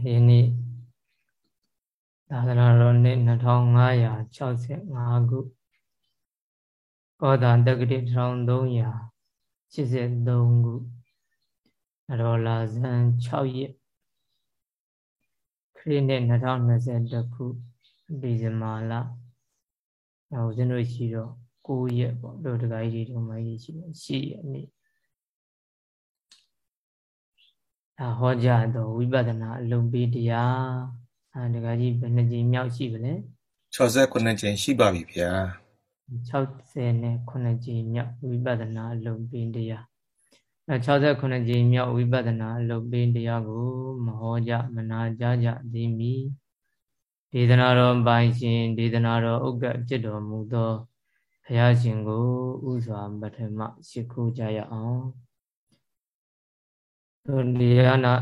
ယနေ့သာသနာတော်နှစ်2565ခုကောသာတက္ကတိ1383ခုအတော်လာဇန်6ရက်ခရစ်နှစ်2021ခုဒီဇင်ဘာလနောက်ဦးဇင်းတို့ရှိတော့9ရက်ပေါ့တို့တခါကြီးတွေတို့မကြီးရှိတယ်ရှိရက်နေ့ ဒါဟောကြားတော့ဝိပဿနာအလုံးပေးတရားအဲတခါကြီးဘယ်နှကြိမ်မြောက်ရှိပါလဲ69ကြိမ်ရှိပါပြီဗျာ69ကြိမ်မြောက်ဝိပဿနာအလုံးပေးတရားအဲ69ကြိမ်မြောက်ဝိပဿနာအလုံးပေးတရားကိုမဟောကြမနာကြကြသည်မီဒေသနာတော်ပိုင်ရှင်ဒေသနာတော်ဥက္ကဖြစ်တော်မူသောဘုရားရှင်ကိုဥစွာပထမရှိခိုးကြရအောင် ဒီရနာ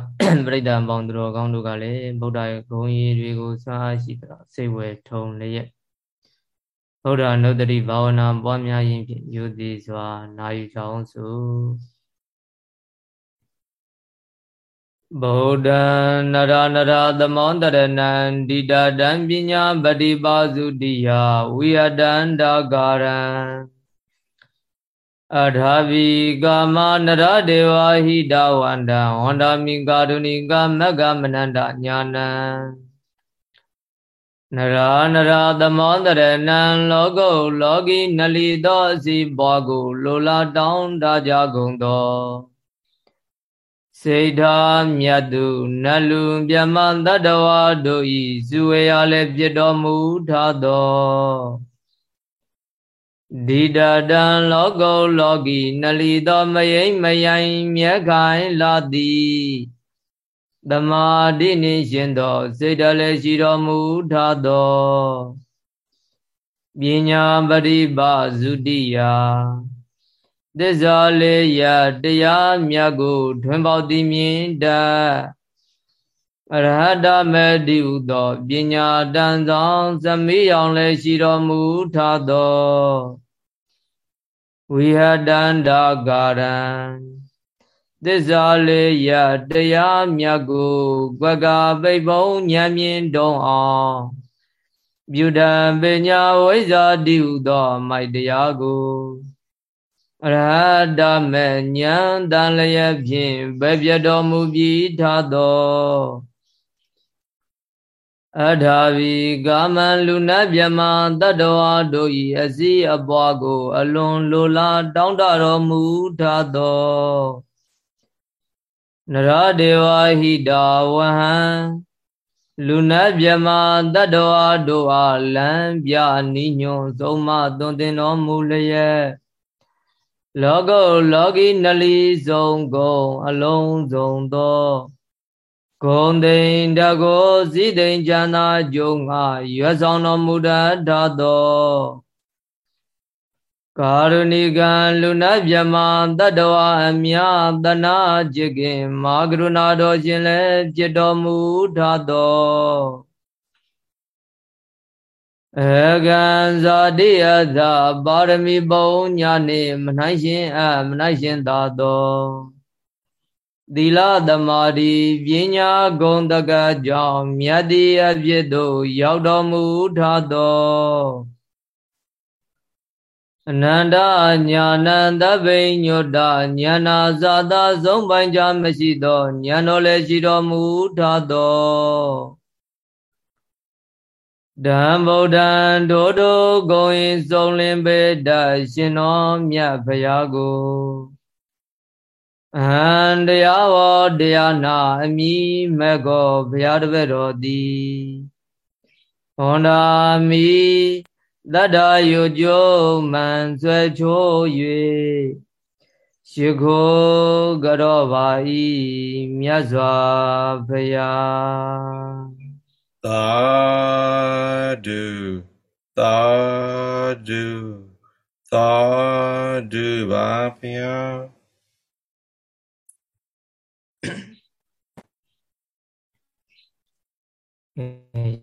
ပြိတ္တပေါင်းသူတော်ကောင်းတို့ကလည်းဗုဒ္ဓရဲ့ဂုဏ်ရည်တွေကိုစွမ်းအားရှိသောစိတ်ဝယ်ထုံလျက်ဗုဒ္ဓနုတ္တိဘာဝနာပွားများခြင်းဖြင့်ယုတိစွာနာယူကြအောင်ဆိုဗုဒ္ဓနရနရသမောတရဏံဒိတာတံပညာပฏิပါစုတိယဝိယတန္တာကာရံ အထာဘိကာမနရဒေဝဟိတဝန္တံဝန္တာမိကာရုဏိကမဂ္ဂမနန္တညာနံနရာနရာသမောတရဏံလောကုလောကီနလီသောအစီဘွားကိုလိုလားတောင်းတကြကုန်သောစေထာမြတ်သူနလူမြမတတ္တဝါတို့ဤဇူဝေရလည်းဖြစ်တော်မူထသော ဒီတတံလောကုလောကီနလီသောမယိမ့်မယိုင်မြဲခိုင်လာသည်သမာဓိနှင့်ရှင်သောစေတလည်းရှိတော်မူထသောပညာပရိပါဇုတိယသစ္စာလေးရတရားမြတ်ကိုထွင်ပေါသည်မြင်တတ်အရဟတမေတိဟုသောပညာတန်ဆောင်သမိယောင်လည်းရှိတော်မူထသော ဝိဟတန္တာကာရံသစ္စာလေးရတရားမြတ်ကိုကွက်ကပိတ်ပုံဉာဏ်မြင်တုံအောင်ပြုတံပညာဝိဇ္ဇာတိဟုသောမိုက်တရားကိုအရဟတမေဉာဏ်တန်လျက်ဖြင့်ဘယ်ပြတော်မူပြီးထသော အထာဝီကာမံလူနတ်မြမတတ္တဝါတို့၏အစည်းအပွားကို အလွန်လိုလားတောင်းတတော်မူထသောနရဒေဝဟိတာဝဟံလူနတ်မြမတတ္တဝါတို့အားလံပြနိညွန်သုံးမသွန်သင်တော်မူလျက်လောကုလောကီနလီဆုံးကုန်အလုံးစုံသော ဂုံတိန်တကောစည်းတိန်ကျမ်းသာကျုံငါရွယ်ဆောင်တော်မူတတ်သောကာရုဏိကံလူနာမြမတတ္တဝအမြတနာจิตခင်မာကရုဏာတော်ရှင်လည်းจิตတော်မူထသောအကံဇာတိယသာပါရမီပုံညာနှင့်မနိုင်ရှင်အမနိုင်ရှင်သာသော သီလသမာဓိပညာဂုဏ်တကကြောင့်မြတ်တိအဖြစ်သို့ရောက်တော်မူထသောအနန္တညာဏသဗ္ဗိညုတညာနာဇာတာဆုံးပိုင်ကြမရှိသောညာတော်လည်းရှိတော်မူထသောဓမ္ဗုဒ္ဓံဒိုဒိုဂုံရင်စုံလင်ပေတရှင်တော်မြတ်ဖရာကို အဟံတရားဝတရားနာအမိမကောဘုရားတပည့်တော်သည်ဟောနာမိတတ္တယုကျုံမှန်ဆွဲချိုး၍ရှိခိုးကြောပါဤမြတ်စွာဘုရားသာဓုသာဓုသာဓုပါဘုရား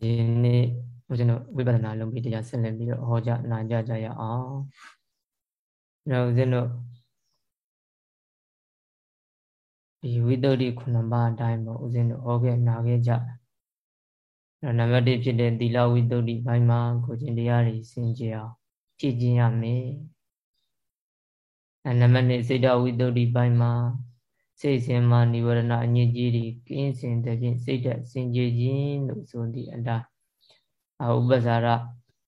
ဒီနေ့ဦးဇင်းတို့ဝိပဿနာလုံးပြီးတရားဆက်လက်ပြီးတော့ဟောကြားနာကြားကြရအောင်။ဒါဦးဇင်းတို့ဒီဒီဝိတ္တုဒီခုနှစ်ပါးအတိုင်းပေါ့ဦးဇင်းတို့ဟောခဲ့နာခဲ့ကြတယ်နံပါတ်1ဖြစ်တဲ့သီလဝိတ္တုဒီဘိုင်းမှာကိုကျင်တရားတွေစင်ကြယ်အောင်ကြည်ကျင်ရမယ်နံပါတ်2စိတ်တဝိတ္တုဒီဘိုင်းမှာ စိတ်စဉ်မှာនិဝရဏအညစ်အကြေးတွေကင်းစင်တဲ့ဖြင့်စိတ်သက်စင်ကြယ်ခြင်းလို့ဆိုသည့်အတိုင်းအဥပ္ပဇာရ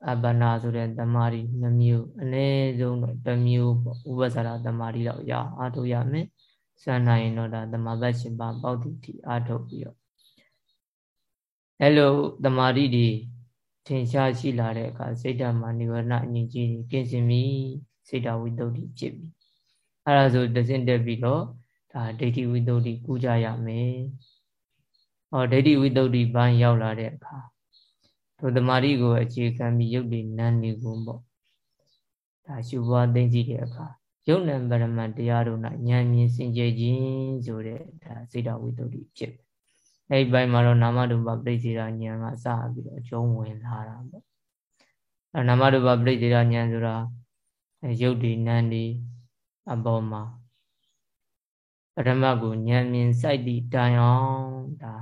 အပ္ပနာဆိုတဲ့တမာရီနှမျိုးအနည်းဆုံးတော့တစ်မျိုးပေါ့ဥပ္ပဇာရတမာရီတော့ရအားထုတ်ရမယ်စံနိုင်ရင်တော့ဒါတမာပတ်ရှင်ပါပေါတိတိအားထုတ်ပြီးတော့အဲ့လိုတမာရီတွေထင်ရှားရှိလာတဲ့အခါစိတ်ဓာတ်မှာនិဝရဏအငြိကြီးတွေကင်းစင်ပြီစိတ်ဓာတ်ဝိတ္တုဖြစ်ပြီအဲ့ဒါဆိုတစင့်တက်ပြီးတော့ ဒါဒိဋ္ဌိဝိတ္တုကူးကြရမယ်ဟောဒိဋ္ဌိဝိတ္တုဘန်းရောက်လာတဲ့အခါဒုသမာရီကိုအခြေခံပြီးယုတ်ဒီနန်းနေကုန်ပေါ့ဒါရှုပွားသိသိတဲ့အခါယုတ်နံပရမတရားတို့၌ဉာဏ်မြင်စင်ကြယ်ခြင်းဆိုတဲ့ဒါစိတ်တော်ဝိတ္တုဖြစ်အဲ့ဒီဘိုင်းမှာတော့နာမရူပပြိစေရာဉာဏ်ကစပြီးတော့အကျုံးဝင်လာတာပေါ့အဲ့နာမရူပပြိစေရာဉာဏ်ဆိုတာယုတ်ဒီနန်းဒီအပေါ်မှာ ပရမတ်ကိုဉာဏ်မြင်စိုက်သည့်တိုင်အောင်ဒါ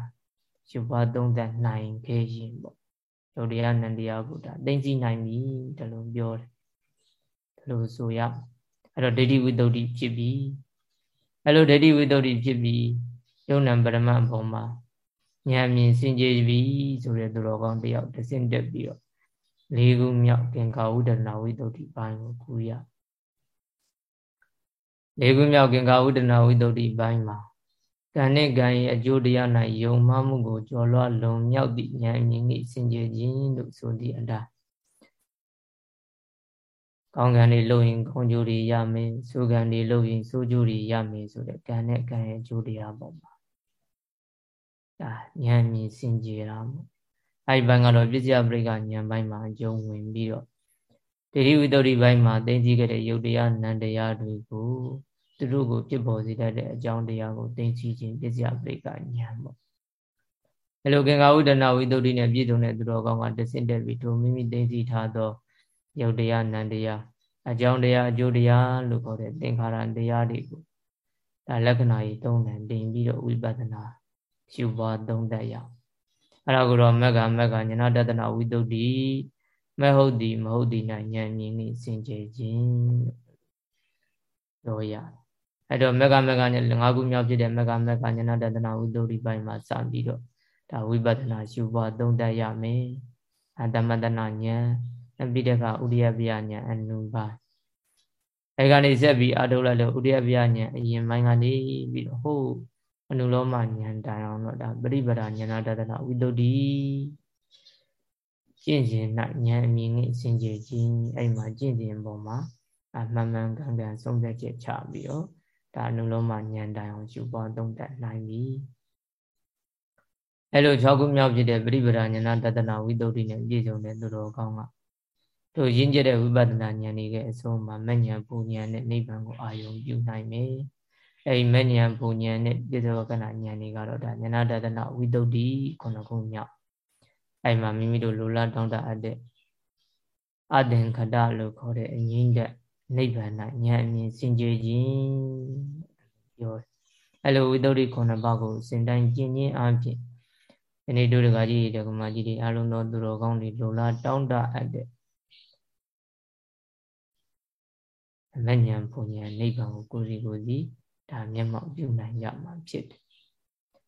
ရှုပွားသုံးသပ်နိုင်ခဲ့ရင်ပေါ့ယုတ်တရားနန္တရားကိုဒါသိသိနိုင်ပြီတလို့ပြောတယ်ဒါလို့ဆိုရအဲ့တော့ဒိဋ္ဌိဝိတ္တုဖြစ်ပြီအဲ့လိုဒိဋ္ဌိဝိတ္တုဖြစ်ပြီယုံနံပရမတ်ဘုံမှာဉာဏ်မြင်စင်ကြယ်ပြီဆိုတဲ့သူတော်ကောင်းတယောက်တဆင့်တက်ပြီးတော့လေးခုမြောက်ကင်္ကာဝုဒနာဝိတ္တုပိုင်းကိုကူရ လေးခုမြောက်ကင်္ကာဝုဒနာဝိတ္တုပိုင်းမှာကံနဲ့ကံရဲ့အကျိုးတရား၌ယုံမှမှုကိုကြော်လွှတ်လုံမြောက်သည့်ဉာဏ်မြင်၏စင်ကြယ်ခြင်းလို့ဆိုသည့်အတိုင်းကောင်းကံတွေလုပ်ရင်ကောင်းကျိုးတွေရမယ်ဆိုးကံတွေလုပ်ရင်ဆိုးကျိုးတွေရမယ်ဆိုတဲ့ကံနဲ့ကံရဲ့အကျိုးတရားပေါ့မှာဒါဉာဏ်မြင်စင်ကြယ်တာပေါ့အဲဒီဘက်ကတော့ပြစ္ဆယပရိကဉာဏ်ပိုင်းမှာအကျုံးဝင်ပြီးတော့တိရိဝိတ္တိပိုင်းမှာသိသိခဲ့တဲ့ယုတ်တရားနံတရားတွေကို သူတို့ကိုဖြစ်ပေါ်စေတတ်တဲ့အကြောင်းတရားကိုသိသိခြင်းပစ္စယပရိကဉာဏ်ပေါ့အဲလိုကင်္ဂဝုဒနာဝိတ္တုနဲ့ပြည့်စုံတဲ့သူတော်ကောင်းကတဆင့်တက်ပြီးတို့မိမိသိသိထားသောယုတ်တရားနံတရားအကြောင်းတရားအကျိုးတရားလို့ခေါ်တဲ့သင်္ခါရတရားတွေကိုဒါလက္ခဏာကြီးသုံးတယ်တင်ပြီးတော့ဝိပဿနာရှုပွားသုံးတတ်ရအောင်အဲ့ဒါကိုတော့မက္ကမက္ကညနာတတနာဝိတ္တုမဟုတ်သည်မဟုတ်သည်၌ဉာဏ်မြင်နှင့်စင်ကြယ်ခြင်းလို့ပြောရတယ် အဲ့တော့မက္ကမက္ကညငါးခုမြောက်ဖြစ်တဲ့မက္ကမက္ကညနာတတနာဝိတ္တုပိုင်းမှာစပြီးတော့ဒါဝိပဿနာရှုပွားသုံးတတ်ရမယ်အတ္တမတနာဉာဏ်အပိဋကဥရိယပြညာအနုပါအဲကနေဆက်ပြီးအထုတ်လိုက်လို့ဥရိယပြညာအရင်ပိုင်းကနေပြီးတော့ဟုတ်အနုလောမဉာဏ်တိုင်အောင်တော့ဒါပရိပဒဉာဏတတနာဝိတ္တုကျင့်ခြင်း၌ဉာဏ်အမြင်နဲ့စင်ကြယ်ခြင်းအဲ့မှာကျင့်ခြင်းပုံမှာအမှန်မှန်ကန်ကန်ဆုံးဖြတ်ချက်ချပြီးတော့ ဒါအနုလောမဉာဏ်တိုင်အောင်ရှုပွားသုံးသပ်နိုင်ပြီအဲ့လို၆ခုမြောက်ဖြစ်တဲ့ပရိပဒဉာဏတတနာဝိတ္တုနဲ့ပြည့်စုံတဲ့သူတော်ကောင်းကတို့ရင်းကျက်တဲ့ဝိပဿနာဉာဏ်တွေကအဆုံးမှာမဉဏ်ပူဉဏ်နဲ့နိဗ္ဗာန်ကိုအာရုံပြုနိုင်မယ်။အဲဒီမဉဏ်ပူဉဏ်နဲ့ပြစ္ဆောကနာဉာဏ်တွေကတော့ဒါဉာဏတဒနာဝိတုဒ္ဓိခုနှစ်ခုမြောက်။အဲဒီမှာမိမိတို့လိုလားတောင်းတအပ်တဲ့အသင်္ခတလို့ခေါ်တဲ့အငိမ့်တဲ့ နိဗ္ဗာန်ဉာဏ်အမြင်စင်ကြယ်ခြင်းပြောတယ်။အဲလိုဝိတုဒ္ဓိခုနှစ်ပါးကိုစင်တိုင်းကျင့်ခြင်းအပြင်ဒီနေ့တို့တကကြီးတကမာကြီးတွေအလုံးတော်သူတော်ကောင်းတွေလိုလားတောင်းတအပ်တဲ့အမဉဏ်ဘုံဉဏ်နိဗ္ဗာန်ကိုကိုယ်စီကိုယ်စီဒါမျက်မှောက်ပြုနိုင်ကြမှာဖြစ်တယ်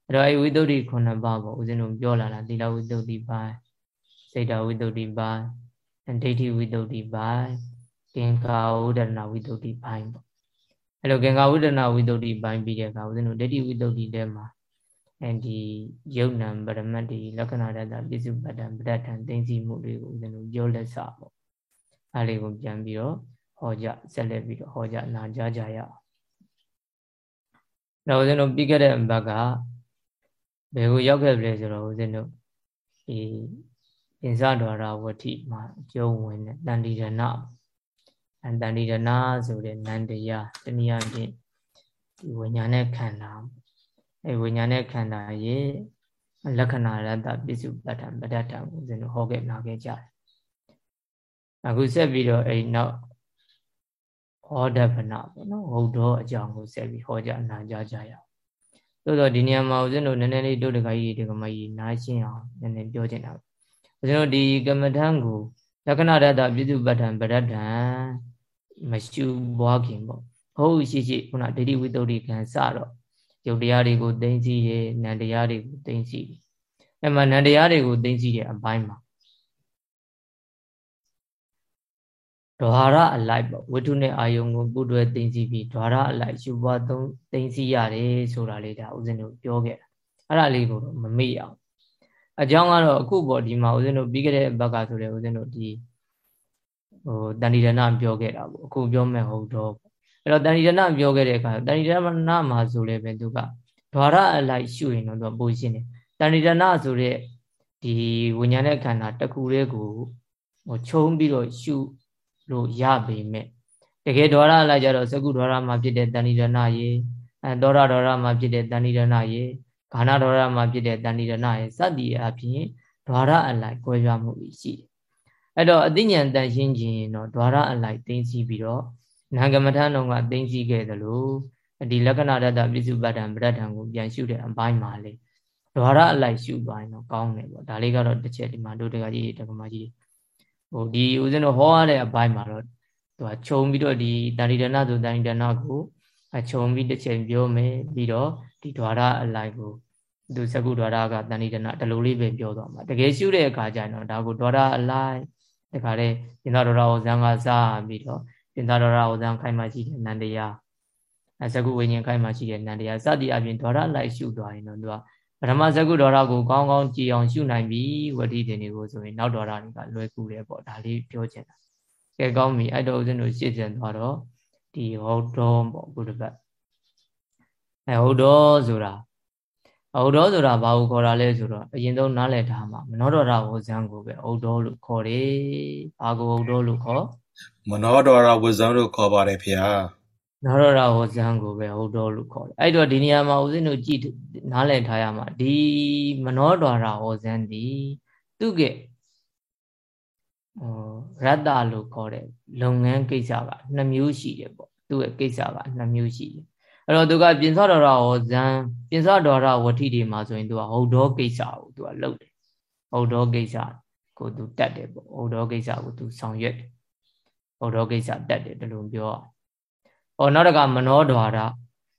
အဲ့တော့အဲဝိသုဒ္ဓိခုနှစ်ပါးပေါ့ဦးဇင်းတို့ပြောလာတာသီလဝိသုဒ္ဓိပိုင်းစိတ်တဝိသုဒ္ဓိပိုင်းဒိဋ္ဌိဝိသုဒ္ဓိပိုင်း ကင်္ခာဝုဒနာဝိသုဒ္ဓိပိုင်းပေါ့အဲ့လိုကင်္ခာဝုဒနာဝိသုဒ္ဓိပိုင်းပြီးတဲ့အခါဦးဇင်းတို့ဒိဋ္ဌိဝိသုဒ္ဓိထဲမှာအဲဒီယုတ်နံပရမတ်တိလက္ခဏာတတပြစ္စုပ္ပတံပဋ္ဌာန်သိသိမှုတွေကိုဦးဇင်းတို့ပြောလက်စပေါ့အဲ့လေးကိုပြန်ပြီးတော့ဟောကြဆက်လက်ပြီးတော့ဟောကြနာကြားကြရအောင်တော့ဦးဇင်းတို့ပြီးခဲ့တဲ့ဘက်ကဘယ်ကိုရောက်ခဲ့ပြီလဲဆိုတော့ဦးဇင်းတို့ဒီပင်စတော်ရာဝတိမှာအကျုံးဝင်တဲ့တန်တိရဏ အတန်တိရဏဆိုတဲ့နန္တရားတနည်းအားဖြင့်ဒီဝိညာဉ်နဲ့ခန္ဓာအဲဝိညာဉ်နဲ့ခန္ဓာရဲ့လက္ခဏာရတ္တပိစုပတ္တံပဋ္ဌာန်ကိုဦးဇင်းတို့ဟောခဲ့လာခဲ့ကြတယ်အခုဆက်ပြီးတော့အဲဒီနောက်ဟောဒဗနာပေါ့နော်ဟုတ်တော့အကြောင်းကိုဆက်ပြီးဟောကြနာကြကြရအောင်သို့တော့ဒီနေရာမှာဦးဇင်းတို့နည်းနည်းလေးတို့တခါကြီးဒီကမကြီးနားရှင်းအောင်နည်းနည်းပြောချင်တာဦးဇင်းတို့ဒီကမ္မထံကို လက္ခဏာတတပြည့်စုပဋ္ဌံပရဒ္ဒံမရှုဘွားခင်ပေါ့ဟုတ်ရှိရှိခုနဒိဋ္ဌိဝိတ္တုရိခံစတော့ယုတ်တရားတွေကိုသိသိရနံတရားတွေကိုသိသိရအဲ့မှာနံတရားတွေကိုသိသိရအပိုင်းမှာဒွါရအလိုက်ပေါ့ဝိထုနဲ့အာယုံကိုပူတွဲသိသိပြီးဒွါရအလိုက်ရှုပွားသုံးသိသိရတယ်ဆိုတာလေးဒါဦးဇင်းတို့ပြောခဲ့တာအဲ့ဒါလေးကိုတော့မမေ့အောင် အကြောင်းကတော့အခုပေါ့ဒီမှာဦးဇင်းတို့ပြီးခဲ့တဲ့ဘက်ကဆိုတဲ့ဦးဇင်းတို့ဒီဟိုတဏိဒနာပြောခဲ့တာပေါ့အခုပြောမဲ့ဟုတ်တော့အဲ့တော့တဏိဒနာပြောခဲ့တဲ့အခါတဏိဒနာမှာဆိုလည်းပဲသူကဒွါရအလိုက်ရှုရင်တော့သူကပိုရှင်းတယ်တဏိဒနာဆိုတဲ့ဒီဝိညာဉ်ရဲ့ခန္ဓာတစ်ခုလေးကိုဟိုခြုံပြီးတော့ရှုလို့ရပေမဲ့တကယ်ဒေါရလိုက်ကြတော့သကုဒေါရမှာဖြစ်တဲ့တဏိဒနာရေအဲဒေါရဒေါရမှာဖြစ်တဲ့တဏိဒနာရေ ခန္ဓာဒေါရမှာဖြစ်တဲ့တဏိဒနာရေစသည်အပြင်ဒေါရအလိုက်ကွဲပြားမှုရှိတယ်အဲ့တော့အသိဉာဏ်တန်ရှင်းခြင်းတော့ဒေါရအလိုက်သိသိပြီးတော့နာဂမထန်တော်ကသိသိခဲ့သလိုဒီလက္ခဏာတတပိစုပတ္တံပရဒ္ဒံကိုပြန်ရှုတဲ့အပိုင်းမှာလေဒွါရအလိုက်ရှုသွားရင်တော့ကောင်းတယ်ပေါ့ဒါလေးကတော့တစ်ချက်ဒီမှာတို့တကကြီးတကမကြီးဟိုဒီဦးဇင်းတို့ဟောရတဲ့အပိုင်းမှာတော့သူကခြုံပြီးတော့ဒီတာရိဒနာဆိုတာရိဒနာကို အခြုံပြီးတစ်ချိန်ပြောမယ်ပြီးတော့ဒီဓာရအလိုက်ကိုသူစကုဓာရကတဏိဒနာဒီလိုလေးပဲပြောသွားမှာတကယ်ရှုတဲ့အခါကျရင်တော့ဒါကိုဓာရအလိုက်တခါလေပြင်သာဓာရဟောဇံကစားပြီးတော့ပြင်သာဓာရဟောဇံခိုင်မှရှိတဲ့နန္တရားအစကုဝိညာဉ်ခိုင်မှရှိတဲ့နန္တရားစသည်အပြင်ဓာရအလိုက်ရှုသွားရင်တော့သူကပထမဇကုဒေါရကိုကောင်းကောင်းကြည်အောင်ရှုနိုင်ပြီဝတိတင်တွေကိုဆိုရင်နောက်ဒေါရတွေကလွယ်ကူတယ်ပေါ့ဒါလေးပြောချင်တာကဲကောင်းပြီအဲ့တော့ဦးဇင်းတို့ရှင်းကျင်သွားတော့ ဒီဟုတ်တော်ပေါ့ဘုရားဘတ်အဲဟုတ်တော်ဆိုတာဟုတ်တော်ဆိုတာဘာကိုခေါ်တာလဲဆိုတော့အရင်ဆုံးနားလည်ထားမှာမနောဒေါရဝဇံကိုပဲဟုတ်တော်လို့ခေါ်တယ်ဘာကိုဟုတ်တော်လို့ခေါ်မနောဒေါရဝဇံလို့ခေါ်ပါတယ်ဖေဟာနာရရဟောဇံကိုပဲဟုတ်တော်လို့ခေါ်တယ်အဲ့တော့ဒီနေရာမှာဦးဇင်းတို့ကြည့်နားလည်ထားရမှာဒီမနောဒွါရဟောဇံဒီသူကဟောရတ္တလို့ခေါ်တဲ့လုပ်ငန်းကိစ္စက2မျိုးရှိတယ်ပေါ့ သူ့ရဲ့ကိစ္စက2မျိုးရှိတယ်အဲ့တော့သူကပြင်စောတော်ရဟောဇံပြင်စောတော်ရဝဋ္ဌိတွေမှာဆိုရင်သူကဟုတ်တော်ကိစ္စကိုသူကလုပ်တယ်ဟုတ်တော်ကိစ္စကိုသူတတ်တယ်ပေါ့ဟုတ်တော်ကိစ္စကိုသူဆောင်ရွက်တယ်ဟုတ်တော်ကိစ္စတတ်တယ်ဒီလိုပြောအောင်ဟောနောက်တကမနောဒွါရ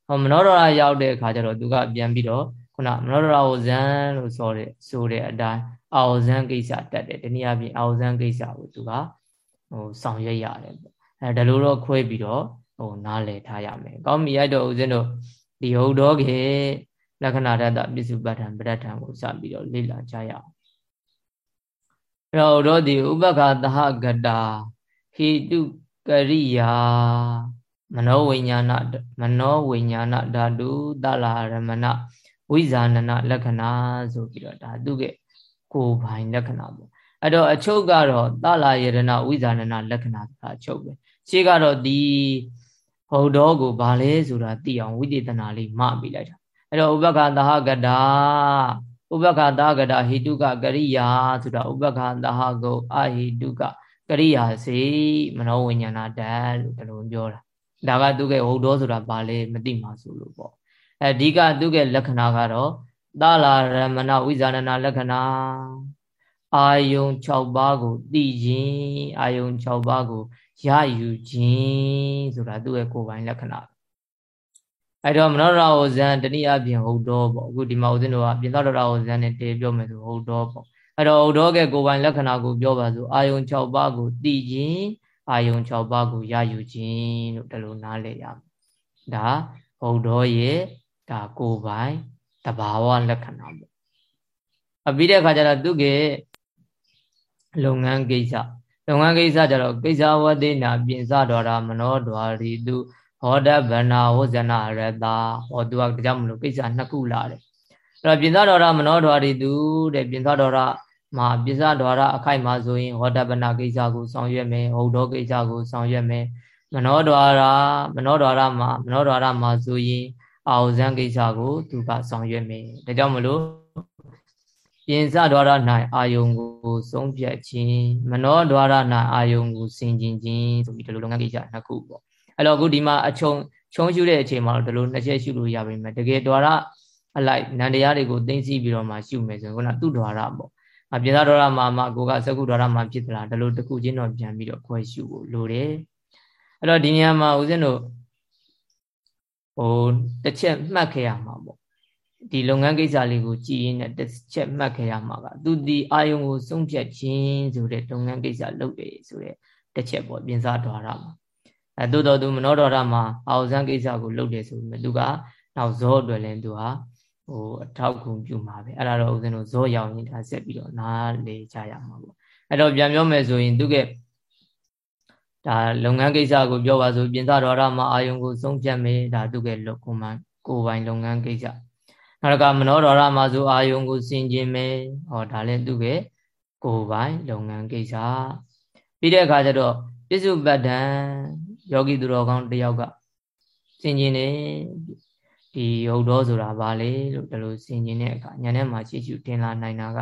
ဟောမနောဒွါရရောက်တဲ့အခါကျတော့သူကပြန်ပြီးတော့ခုနမနောဒွါရကိုဇန်လို့ဆိုတဲ့ဆိုတဲ့အတိုင်းအာဝဇန်ကိစ္စတက်တယ်တနည်းအားဖြင့်အာဝဇန်ကိစ္စကိုသူကဟိုဆောင်ရွက်ရတယ်ပေါ့အဲဒါလိုတော့ခွဲပြီးတော့ ဟိုနားလည်ထားရမယ်ကောင်းပြီအဲ့တော့ဦးဇင်းတို့ဒီဟုတ်တော့ကေလက္ခဏာတတပစ္စုပ္ပတ္ထံပဋ္ဌာန်ကိုစပြီးတော့လေ့လာကြရအောင်အဲ့တော့တော့ဒီဥပက္ခသဟဂတာဟိတုကရိယာမနောဝိညာဏမနောဝိညာဏဓာတုတလာရမဏဝိဇာဏနလက္ခဏာဆိုပြီးတော့ဒါသူကကိုယ်ပိုင်လက္ခဏာပေါ့အဲ့တော့အချုပ်ကတော့တလာယရဏဝိဇာဏနလက္ခဏာဆိုတာအချုပ်ပဲရှေ့ကတော့ဒီ ဟောတော်ကိုဗာလဲဆိုတာသိအောင်ဝိသေသနာလေးမှပြီးလိုက်တာအဲ့တော့ဥပက္ခသဟကတာဥပက္ခသဟကတာဟိတုကကရိယာဆိုတာဥပက္ခသဟကိုအဟိတုကကရိယာစေမနောဝိညာဏဓာတ်လို့ဒီလိုပြောတာဒါကသူကဟုတ်တော်ဆိုတာဘာလဲမသိမှဆိုလို့ပေါ့အဓိကသူကလက္ခဏာကတော့သာလာရမဏဝိဇာဏနာလက္ခဏာအာယုံ6ပါးကိုသိခြင်းအာယုံ6ပါးကို ရယူခြင်းဆိုတာသူ့ရဲ့ကိုယ်ပိုင်လက္ခဏာအဲ့တော့မနောရဝဇံတနည်းအားဖြင့်ဟုတ်တော်ပေါ့အခုဒီမှာဦးဇင်းတို့ကပြင်သောရဝဇံနဲ့တည်ပြောမယ်ဆိုဟုတ်တော်ပေါ့အဲ့တော့ဟုတ်တော်ကကိုယ်ပိုင်လက္ခဏာကိုပြောပါဆိုအာယုံ6ပါးကိုသိခြင်းအာယုံ6ပါးကိုရယူခြင်းလို့ဒီလိုနားလည်ရမယ်ဒါဘုဒ္ဓရဲ့ဒါကိုယ်ပိုင်တဘာဝလက္ခဏာပေါ့အပြီးတဲ့အခါကျတော့သူကလုပ်ငန်းကိစ္စ လုပ်ငန်းကိစ္စကျတော့ကိစ္စဝတိနာပြင်စတော်တာမနောတော်ရီသူဟောဒဗနာဝဇနာရတာဟောသူကဒါကြောင့်မလို့ကိစ္စနှစ်ခုလာတယ်အဲ့တော့ပြင်စတော်တာမနောတော်ရီသူတဲ့ပြင်စတော်တာမှာပစ္စဒွါရအခိုက်မှာဆိုရင်ဟောတပနာကိစ္စကိုဆောင်ရွက်မယ်ဟုတ်တော်ကိစ္စကိုဆောင်ရွက်မယ်မနောဒွါရမနောဒွါရမှာမနောဒွါရမှာဆိုရင်အာဟုဇံကိစ္စကိုသူကဆောင်ရွက်မယ်ဒါကြောင့်မလို့ ပြင်စဒွါရ၌အာယုံကိုဆုံးဖြတ်ခြင်းမနောဒွါရ၌အာယုံကိုဆင်ခြင်ခြင်းဆိုပြီးဒီလိုလုပ်ငန်းကိစ္စနှစ်ခုပေါ့အဲ့တော့အခုဒီမှာအချုံချုံရှုတဲ့အချိန်မှာတော့ဒီလိုနှစ်ချက်ရှုလို့ရပါမယ်တကယ်ဒွါရအလိုက်နန္တရားတွေကိုသိသိပြီးတော့မှရှုမယ်ဆိုရင်ခုနသူ့ဓာရပေါ့အပြင်သာဓာရမှာမှကိုကသကုဓာရမှာဖြစ်သလားဒါလို့တစ်ခုချင်းတော့ပြန်ပြီးတော့ခွဲရှုဖို့လိုတယ်အဲ့တော့ဒီနေရာမှာဦးဇင်းတို့ဟိုတစ်ချက်မှတ်ခဲ့ရမှာပေါ့ ဒီလုပ်ငန်းကိစ္စလေးကိုကြည်ရင်းနဲ့တစ်ချက်မှတ်ခဲ့ရမှာကသူဒီအာယုံကိုစုံဖြတ်ခြင်းဆိုတဲ့လုပ်ငန်းကိစ္စလုပ်တယ်ဆိုတဲ့တစ်ချက်ပေါ့ပြင်စားတော်ရမှာအဲသို့တော်သူမနောတော်ရမှာအာဝဇန်ကိစ္စကိုလုပ်တယ်ဆိုပေမဲ့သူကနောက်ဇောအတွက်လည်းသူဟာဟိုအထောက်ကူပြုမှာပဲအဲ့ဒါတော့ဦးဇင်းတို့ဇောရောက်ရင်ဒါဆက်ပြီးတော့နားလေကြရမှာပေါ့အဲ့တော့ပြန်ပြောမယ်ဆိုရင်သူကဒါလုပ်ငန်းကိစ္စကိုပြောပါဆိုပြင်စားတော်ရမှာအာယုံကိုစုံဖြတ်မယ်ဒါသူကလုပ်ကိုမှကိုယ်ပိုင်လုပ်ငန်းကိစ္စ နောက်ကမနောဒေါရမှာဆိုအာယုံကိုစင်ကျင်မယ်ဟောဒါလည်းသူကကိုယ်ပိုင်လုပ်ငန်းကိစ္စပြီးတဲ့အခါကျတော့ပြစ္စုပ္ပတ္တံယောဂီသူတော်ကောင်းတယောက်ကစင်ကျင်နေဒီဟုတ်တော်ဆိုတာဘာလဲလို့ဒါလိုစင်ကျင်တဲ့အခါညာထဲမှာရှိရှိတင်လာနိုင်တာက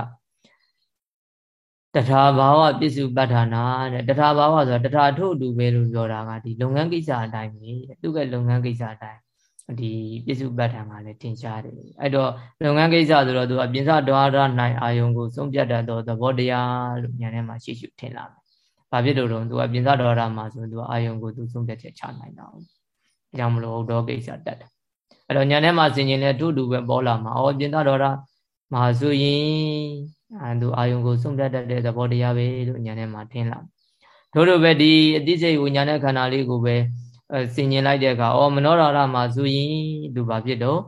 တထာဘာဝပစ္စုပ္ပတ္ဌာနာတဲ့တထာဘာဝဆိုတာတထာထုတ်တူပဲလို့ပြောတာကဒီလုပ်ငန်းကိစ္စအတိုင်းပဲသူကလုပ်ငန်းကိစ္စအတိုင်း ဒီပြစ္စုပ္ပတ္ထံကလည်းထင်ရှားတယ်အဲ့တော့လုပ်ငန်းကိစ္စဆိုတော့သူအပြင်စတော်ရနိုင်အာယုံကိုဆုံးဖြတ်တတ်သောသဘောတရားလို့ဉာဏ်ထဲမှာရှိရှိထင်လာမယ်။ဘာဖြစ်လို့တော့သူအပြင်စတော်ရမှာဆိုသူအာယုံကိုသူဆုံးဖြတ်ချက်ချနိုင်တာ။ဒါကြောင့်မလို့ဟုတ်တော့ကိစ္စတတ်တယ်။အဲ့တော့ဉာဏ်ထဲမှာဆင်ခြင်တဲ့တို့တူပဲပေါ်လာမှာ။အော်ပြင်စတော်ရမှာဆိုရင်အဲသူအာယုံကိုဆုံးဖြတ်တတ်တဲ့သဘောတရားပဲလို့ဉာဏ်ထဲမှာထင်လာ။တို့လိုပဲဒီအသိစိတ်ဝိညာဉ်နဲ့ခန္ဓာလေးကိုပဲ ဆင်ញင်လိုက်တဲ့အခါအော်မနောရရမှာဆိုရင်သူဘာဖြစ်တော့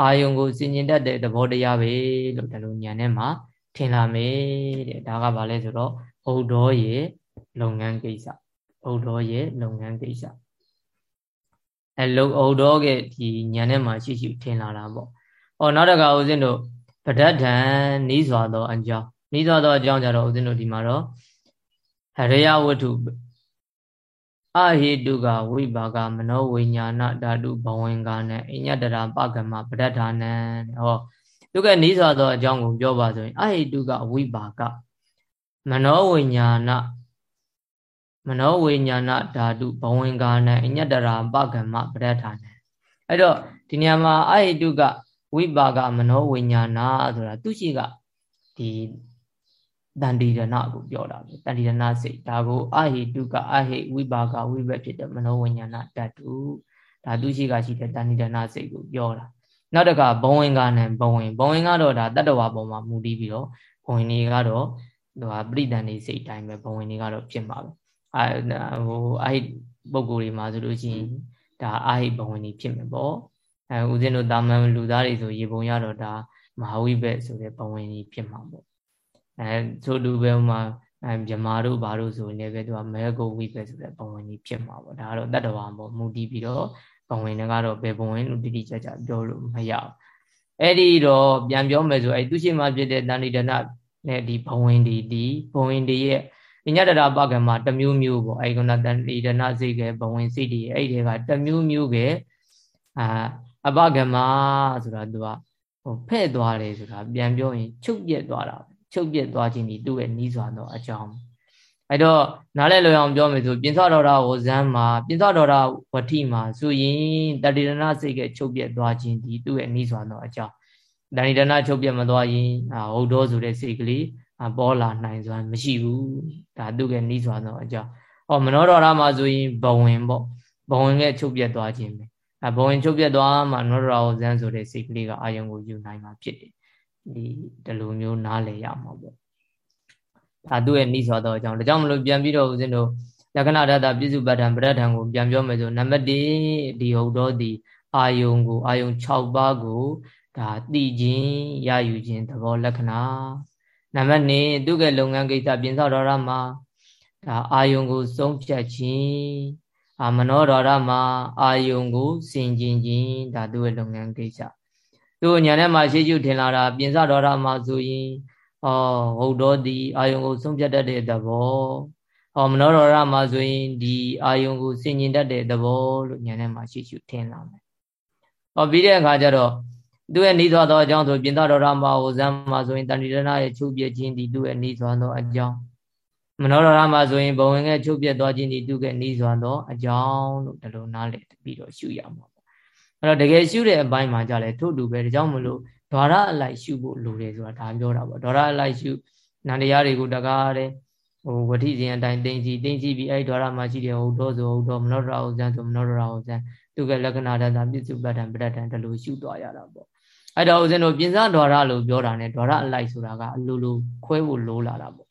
အာယုံကိုဆင်ញင်တတ်တဲ့သဘောတရားပဲလို့ဒါလိုညာထဲမှာထင်လာမယ်တဲ့ဒါကဘာလဲဆိုတော့ဘုဒ္ဓရဲ့လုပ်ငန်းကိစ္စဘုဒ္ဓရဲ့လုပ်ငန်းကိစ္စအဲလုံဩဒေါကဒီညာထဲမှာရှိရှိထင်လာတာပေါ့။အော်နောက်တကဦးဇင်းတို့ပဋ္ဌထံနီးစွာသောအကြောင်းနီးစွာသောအကြောင်းကြတော့ဦးဇင်းတို့ဒီမှာတော့ဟရိယဝတ္ထု အဟိတုကဝိပါကမနောဝိညာဏဓာတုဘဝင်ကနဲ့အညတရာပကမပဋ္ဌာနံဟောသူကနီးစွာသောအကြောင်းကိုပြောပါဆိုရင်အဟိတုကဝိပါကမနောဝိညာဏမနောဝိညာဏဓာတုဘဝင်ကနဲ့အညတရာပကမပဋ္ဌာနံအဲ့တော့ဒီနေရာမှာအဟိတုကဝိပါကမနောဝိညာဏဆိုတာသူရှိကဒီ တန်တိရဏကိုပြောတာပဲတန်တိရဏစိတ်ဒါကိုအဟိတုကအဟိဝိပါကဝိဘက်ဖြစ်တဲ့မနောဝိညာဏတတ္တုဒါသူရှိကရှိတဲ့တန်တိရဏစိတ်ကိုပြောတာနောက်တကဘဝင်ကနဲ့ဘဝင်ဘဝင်ကတော့ဒါတတ္တဝါပေါ်မှာမူတည်ပြီးတော့ဘဝင်တွေကတော့ဟိုဟာပရိဒဏ်နေစိတ်တိုင်းပဲဘဝင်တွေကတော့ဖြစ်မှာပဲအဲဟိုအဟိပုံကိုယ်တွေမှာဆိုလို့ရှိရင်ဒါအဟိဘဝင်တွေဖြစ်မှာပေါ့အဲဦးဇင်းတို့တာမန်လူသားတွေဆိုရေပုံရတော့ဒါမဟာဝိဘက်ဆိုတဲ့ဘဝင်တွေဖြစ်မှာပေါ့ အဲဆိုလူပဲမှာအဲမြမာတို့ဘာတို့ဆိုနေပဲသူကမဲကိုဝိပဲဆိုတဲ့ဘဝင်ကြီးဖြစ်မှာပေါ့ဒါကတော့တတ္တဝါပေါ့မူတည်ပြီးတော့ဘဝင်တွေကတော့ဘယ်ဘဝင်လို့တိတိကျကျပြောလို့မရဘူးအဲ့ဒီတော့ပြန်ပြောမယ်ဆိုအဲ့သူရှိမှဖြစ်တဲ့တဏိဒနာနဲ့ဒီဘဝင်ဒီဒီဘဝင်ဒီရဲ့အညတရာပကမှာတမျိုးမျိုးပေါ့အဲ့ကုဏတဏိဒနာစိတ်ကဘဝင်စိတ်တွေအဲ့ဒီကတမျိုးမျိုးကအာအပကမဆိုတာသူကဟိုဖဲ့သွားတယ်ဆိုတာပြန်ပြောရင်ချုပ်ပြက်သွားတာ ချုပ်ပြက်သွားခြင်းဒီသူ့ရဲ့နီးစွာသောအကြောင်းအဲ့တော့နားလဲလွယ်အောင်ပြောမယ်ဆိုပြင်စတော်ရဝဇမ်းမှာပြင်စတော်ရဝတိမှာဆိုရင်တတိရဏစိတ်ကချုပ်ပြက်သွားခြင်းဒီသူ့ရဲ့နီးစွာသောအကြောင်းတဏိဒနာချုပ်ပြက်မသွားရင်ဟုတ်တော်ဆိုတဲ့စိတ်ကလေးပေါ်လာနိုင်စွာမရှိဘူးဒါသူ့ရဲ့နီးစွာသောအကြောင်းဟောမနောတော်ရမှာဆိုရင်ဘဝင်ပေါ့ဘဝင်ကချုပ်ပြက်သွားခြင်းပဲအဘဝင်ချုပ်ပြက်သွားမှနောတော်ရဝဇမ်းဆိုတဲ့စိတ်ကလေးကအာယုံကိုယူနိုင်မှာဖြစ်တယ် ဒီဒီလိုမျိုးနားလည်ရမှာပေါ့ဒါသူ့ရဲ့နှိစွာသောအကြောင်းဒါကြောင့်မလို့ပြန်ပြီးတော့ဦးဇင်းတို့လက္ခဏာဓာတ်ပြစ္စုပ္ပတ္ထံပဋ္ဌာန်ကိုပြန်ပြောမယ်ဆိုနံပါတ်1ဒီဟုတ်တော့ဒီအာယုံကိုအာယုံ6ပါးကိုဒါသိခြင်းရယူခြင်းသဘောလက္ခဏာနံပါတ်2သူကလုပ်ငန်းကိစ္စပြင်ဆောက်တော်ရမှာဒါအာယုံကိုစုံဖြတ်ခြင်းအာမနောတော်ရမှာအာယုံကိုစင်ကျင်ခြင်းဒါသူ့ရဲ့လုပ်ငန်းကိစ္စ သူညာထဲမှာရှေ့ကျုထင်လာတာပြင်စတော်ရမှာဆိုရင်ဩဟုတ်တော်သည်အာယုံကိုဆုံးဖြတ်တတ်တဲ့သဘောဟောမနောတော်ရမှာဆိုရင်ဒီအာယုံကိုစင်ကျင်တတ်တဲ့သဘောလို့ညာထဲမှာရှေ့ကျုထင်လာမယ်ဟောပြီးတဲ့အခါကျတော့သူ့ရဲ့နှီးသွားသောအကြောင်းဆိုပြင်သတော်ရမှာဟိုဇမ်းမှာဆိုရင်တဏိရဏရဲ့ချုပ်ပြခြင်းဒီသူ့ရဲ့နှီးသွားသောအကြောင်းမနောရရမှာဆိုရင်ဘဝင်ကချုပ်ပြသွားခြင်းဒီသူ့ရဲ့နှီးသွားသောအကြောင်းလို့ဒီလိုနားလည်ပြီးတော့ရှုရမှာ အဲ့တော့တကယ်ရှုတဲ့အပိုင်းမှာကြလဲထို့တူပဲဒါကြောင့်မလို့ဓာရအလိုက်ရှုဖို့လိုတယ်ဆိုတာဒါပြောတာပေါ့ဓာရအလိုက်ရှုနန္တရားတွေကိုတကားတဲ့ဟိုဝဋ္ထိစဉ်အတိုင်းသိသိသိသိပြီးအဲ့ဓာရမှာရှိတဲ့ဟုတ်တော်ဆိုဟုတ်တော်မနောဒရာဟုတ်ဇန်ဆိုမနောဒရာဟုတ်ဇန်သူကလက္ခဏာတ္တပစ္စုပ္ပတ္တံပဋ္ဌာန်တလို့ရှုသွားရတာပေါ့အဲ့တော့ဦးဇင်းတို့ပြင်စဓာရလို့ပြောတာ ਨੇ ဓာရအလိုက်ဆိုတာကအလိုလိုခွဲဖို့လိုလာတာပေါ့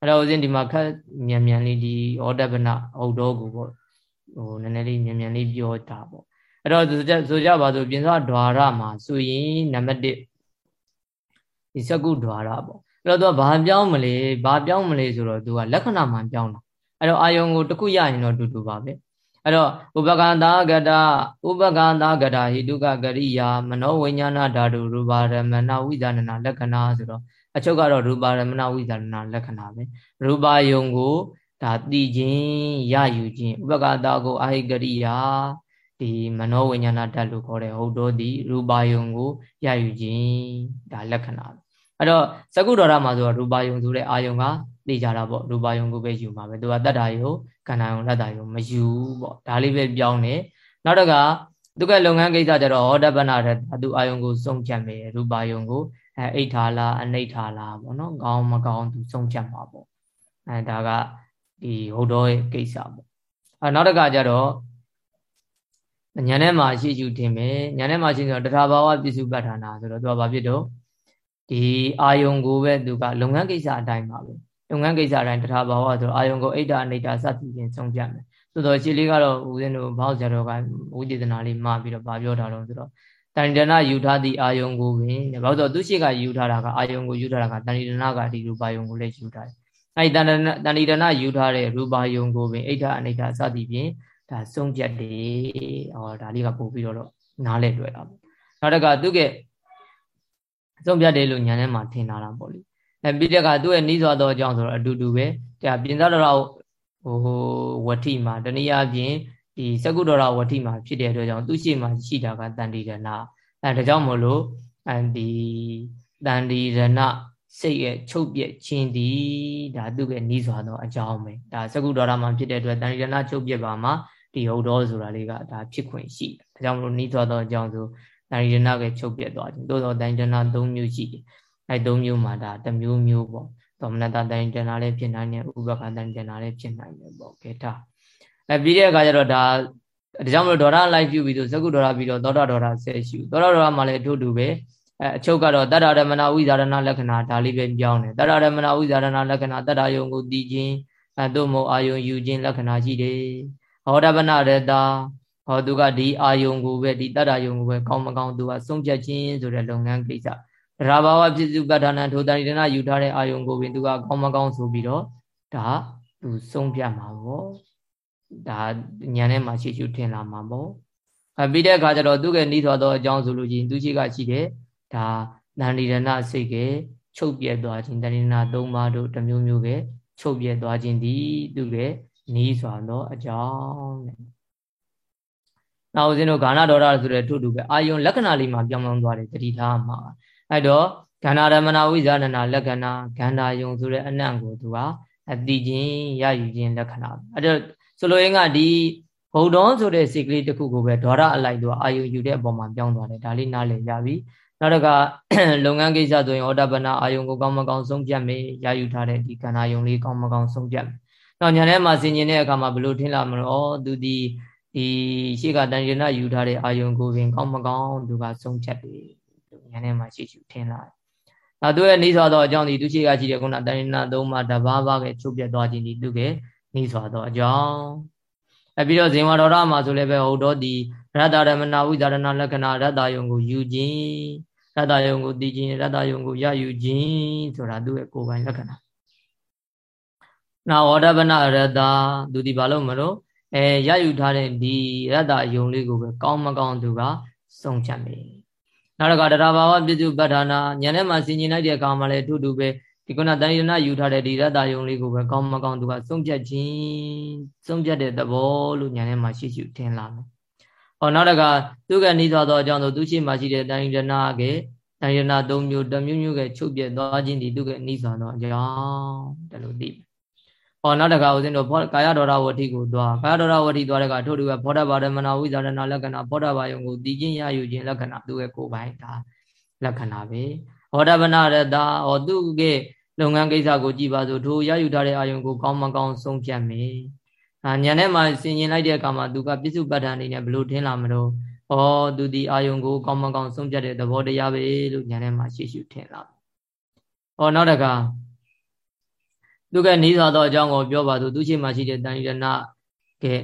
အဲ့တော့ဦးဇင်းဒီမှာခက်မြန်မြန်လေးဒီဩဒပနဟုတ်တော်ကိုပေါ့ဟိုနည်းနည်းလေးမြန်မြန်လေးပြောတာပေါ့ အဲ့တော့ဆိုကြဆိုကြပါစို့ပြင်စဓာရမှာဆိုရင်နံပါတ်1ဒီစကုဓာရပေါ့အဲ့တော့သူကဘာပြောင်းမလဲဘာပြောင်းမလဲဆိုတော့သူကလက္ခဏာမှန်ပြောင်းတာအဲ့တော့အာယုံကိုတစ်ခုရရင်တော့တူတူပါပဲအဲ့တော့ဥပကံသာကတဥပကံသာကတဟိတုကကရိယာမနောဝိညာဏဓာတုရူပါရမဏဝိဇာဏနာလက္ခဏာဆိုတော့အချုပ်ကတော့ရူပါရမဏဝိဇာဏနာလက္ခဏာပဲရူပါယုံကိုဒါသိခြင်းရယူခြင်းဥပကတာကိုအာဟိကရိယာ ဒီမနောဝိညာဏဓာတ်လို့ခေါ်တဲ့ဟုတ်တော်ဒီရူပါယုံကိုရယူခြင်းဒါလက္ခဏာအဲ့တော့သကုတော်ရမှာဆိုတော့ရူပါယုံဆိုတဲ့အာယုံကသိကြတာပေါ့ရူပါယုံကိုပဲယူမှာပဲသူကတတ္တာယုံကန္နာယုံလက်တာယုံမယူပေါ့ဒါလေးပဲပြောင်းနေနောက်တကသူကလုပ်ငန်းကိစ္စကြတော့ဟောတပ္ပနာတဲ့သူအာယုံကိုစုံဖြတ်မယ်ရူပါယုံကိုအဲအိဋ္ဌာလားအနိဋ္ဌာလားပေါ့နော်ကောင်းမကောင်းသူစုံဖြတ်မှာပေါ့အဲဒါကဒီဟုတ်တော်ရဲ့ကိစ္စပေါ့အဲနောက်တကကြတော့ ညာထဲမှာရှိရှိတင်မယ်ညာထဲမှာရှိဆိုတော့တထာဘာဝပစ္စုပ္ပထာနာဆိုတော့သူကဘာဖြစ်တော့ဒီအာယုံကိုပဲသူကလုပ်ငန်းကိစ္စအတိုင်းပါပဲလုပ်ငန်းကိစ္စအတိုင်းတထာဘာဝဆိုတော့အာယုံကိုအိဋ္ဌအနိဋ္ဌစသဖြင့်ဆုံးဖြတ်မယ်သို့တော့ရှင်းလေးကတော့ဦးဇင်းတို့ဘောက်ကြတော့ကဝိသေသနာလေးမှာပြီးတော့ဗာပြောတာတော့ဆိုတော့တဏိဒနာယူထားသည့်အာယုံကိုပင်ဘာလို့ဆိုသူရှိကယူထားတာကအာယုံကိုယူထားတာကတဏိဒနာကဒီရူပါယုံကိုလည်းယူထားတယ်အဲဒီတဏတဏိဒနာယူထားတဲ့ရူပါယုံကိုပင်အိဋ္ဌအနိဋ္ဌစသဖြင့် ဒါဆုံးဖြတ်တယ်ဟောဒါလေးကပို့ပြီးတော့နားလဲတွေ့တာပေါ့နောက်တကသူကဆုံးဖြတ်တယ်လို့ညာထဲမှာထင်လာတာပေါ့လေအဲပြီးတဲ့ကသူ့ရဲ့နှီးစွာသောအကြောင်းဆိုတော့အတူတူပဲဒါပြင်သာတော်ဟိုဝဋ္ထိမှာတနည်းအားဖြင့်ဒီစကုတော်ရဝဋ္ထိမှာဖြစ်တဲ့အတွက်ကြောင့်သူရှိမှရှိတာကတန်တိရဏအဲဒါကြောင့်မို့လို့အဲဒီတန်တိရဏစိတ်ရဲ့ချုပ်ပြက်ခြင်းဒီဒါသူကနှီးစွာသောအကြောင်းပဲဒါစကုတော်ရမှာဖြစ်တဲ့အတွက်တန်တိရဏချုပ်ပြက်ပါမှာ ဒီဟုတ်တော်ဆိုတာလေးကဒါဖြစ်ခွင့်ရှိတယ်ဒါကြောင့်မလို့နှီးစွာသောအကြောင်းဆိုတန်တိရဏကချုပ်ပြက်သွားခြင်းသို့သောတန်တိရဏ၃မျိုးရှိတယ်အဲ၃မျိုးမှာဒါတစ်မျိုးမျိုးပေါ့သောမနတတန်တနာလည်းဖြစ်နိုင်တယ်ဥပကတန်တနာလည်းဖြစ်နိုင်တယ်ပေါ့ကဲဒါအဲပြီးတဲ့အခါကျတော့ဒါဒါကြောင့်မလို့ဒေါရလိုက်ပြုပြီးတော့ဇကုဒေါရပြီးတော့သောတာဒေါရဆက်ရှိသောတာဒေါရမှာလည်းအထုတူပဲအဲအချုပ်ကတော့တတ္တရမဏဝိဇာရဏလက္ခဏာဒါလေးပဲပြောင်းတယ်တတ္တရမဏဝိဇာရဏလက္ခဏာတတ္တယုံကိုတည်ခြင်းအဲသို့မဟုတ်အာယုံယူခြင်းလက္ခဏာရှိတယ် ဟောဒဗနရတဟောသူကဒီအာယုံကိုပဲဒီတတ္တယုံကိုပဲကောင်းမကောင်းသူကဆုံးဖြတ်ခြင်းဆိုတဲ့လုပ်ငန်းကိစ္စရာဘာဝဖြစ်စုပဋ္ဌာနံထိုတဏိတနာယူထားတဲ့အာယုံကိုပင်သူကကောင်းမကောင်းဆိုပြီးတော့ဒါသူဆုံးဖြတ်မှာပေါ့ဒါညံထဲမှာရှိရှိထင်လာမှာပေါ့အပြီးတဲ့အခါကျတော့သူကနှီးထွားသောအကြောင်းဆိုလို့ချင်းသူရှိကရှိတယ်ဒါတဏိတနာစိတ်ကချုပ်ပြဲသွားခြင်းတဏိတနာ၃ပါးတို့တစ်မျိုးမျိုးကချုပ်ပြဲသွားခြင်းဒီသူက နှီးစွာသောအကြောင်းတဲ့နောက်ဦးဇင်းတို့ဂါဏဒေါရဆိုတဲ့ထို့တူပဲအာယုံလက္ခဏာလေးမှာပြောင်းပြောင်းသွားတယ်တတိထားမှာအဲ့တော့ခန္ဓာဓမ္မနာဝိဇာဏနာလက္ခဏာခန္ဓာယုံဆိုတဲ့အနံ့ကိုသူကအတိချင်းရယူခြင်းလက္ခဏာအဲ့တော့ဆိုလိုရင်းကဒီဘုံတော်ဆိုတဲ့စိတ်ကလေးတစ်ခုကိုပဲဒေါရအလိုက်သူကအာယုယူတဲ့အပေါ်မှာပြောင်းသွားတယ်ဒါလေးနားလည်ရပြီနောက်တစ်ခါလုပ်ငန်းကိစ္စဆိုရင်ဩတပနာအာယုံကိုကောင်းမကောင်းဆုံးဖြတ်မယ်ရယူထားတဲ့ဒီခန္ဓာယုံလေးကောင်းမကောင်းဆုံးဖြတ်မယ် နောက်ညာထဲမှာဆင်ញင်တဲ့အခါမှာဘယ်လိုထင်လာမလို့ဩသူဒီဒီရှေ့ကတန်ရဏယူထားတဲ့အာယုံကိုပင်ကောင်းမကောင်းသူကဆုံးဖြတ်တယ်ဉာဏ်ထဲမှာရှိရှိထင်လာတယ်။နောက်သူရဲ့နေစွာသောအကြောင်းဒီသူရှိကရှိတဲ့ခုနတဏှာသုံးပါးတဘာဘာကချုပ်ပြတ်သွားခြင်းဒီသူကနေစွာသောအကြောင်းအဲပြီးတော့ဇင်ဝတော်ရမှာဆိုလည်းပဲဟုတ်တော့ဒီရတ္တရမနာဝိဇာရဏလက္ခဏာရတ္တယုံကိုယူခြင်းရတ္တယုံကိုသိခြင်းရတ္တယုံကိုရယူခြင်းဆိုတာသူ့ရဲ့ကိုယ်ပိုင်လက္ခဏာ နာဝဒဗနရတ္တသူဒီဘာလို့မလို့အဲရယူထားတဲ့ဒီရတ္တယုံလေးကိုပဲကောင်းမကောင်းသူကစုံချက်မယ်နောက်တစ်ခါတရားဘာဝပြစ္စုပ္ပထာနာဉာဏ်ထဲမှာဆင်ញင်လိုက်တဲ့အခါမှာလည်းအတူတူပဲဒီကုဏတဏိရဏယူထားတဲ့ဒီရတ္တယုံလေးကိုပဲကောင်းမကောင်းသူကစုံပြတ်ခြင်းစုံပြတ်တဲ့သဘောလို့ဉာဏ်ထဲမှာရှိရှိထင်လာမယ်။ဟောနောက်တစ်ခါသူကနိသောသောအကြောင်းဆိုသူရှိမှရှိတဲ့တဏိရဏကတဏိရဏ၃မျိုးတမျိုးမျိုးကချုပ်ပြတ်သွားခြင်းဒီသူကနိသောသောအကြောင်းတလို့သိတယ် ဟောနောက်တခါဦးဇင်းတို့ကာယဒေါရဝတိကိုသွားကာယဒေါရဝတိသွားတဲ့ကထို့တူပဲဘောဓဘာရမနာဝိဇာရဏလက္ခဏာဘောဓဘာယုံကိုတည်ခြင်းရယူခြင်းလက္ခဏာသူ့ရဲ့ကိုယ်ပိုင်ဒါလက္ခဏာပဲဟောဓဗနာရတဟောသူ့ရဲ့လုပ်ငန်းကိစ္စကိုကြည်ပါစို့ထိုရယူထားတဲ့အာယုံကိုကောင်းမကောင်းဆုံးဖြတ်မယ်အာညာနဲ့မှဆင်ញင်လိုက်တဲ့အခါမှာသူကပြစ္စုပ္ပတ္ထန်အနေနဲ့ဘလို့ထင်လာမလို့ဩသူဒီအာယုံကိုကောင်းမကောင်းဆုံးဖြတ်တဲ့သဘောတရားပဲလို့ညာနဲ့မှရှေ့ရှုထင်လာ။ဩနောက်တက သူကနီးစွာသောအကြောင်းကိုပြောပါသူသူရှိမှရှိတဲ့တန်ရဏကဲ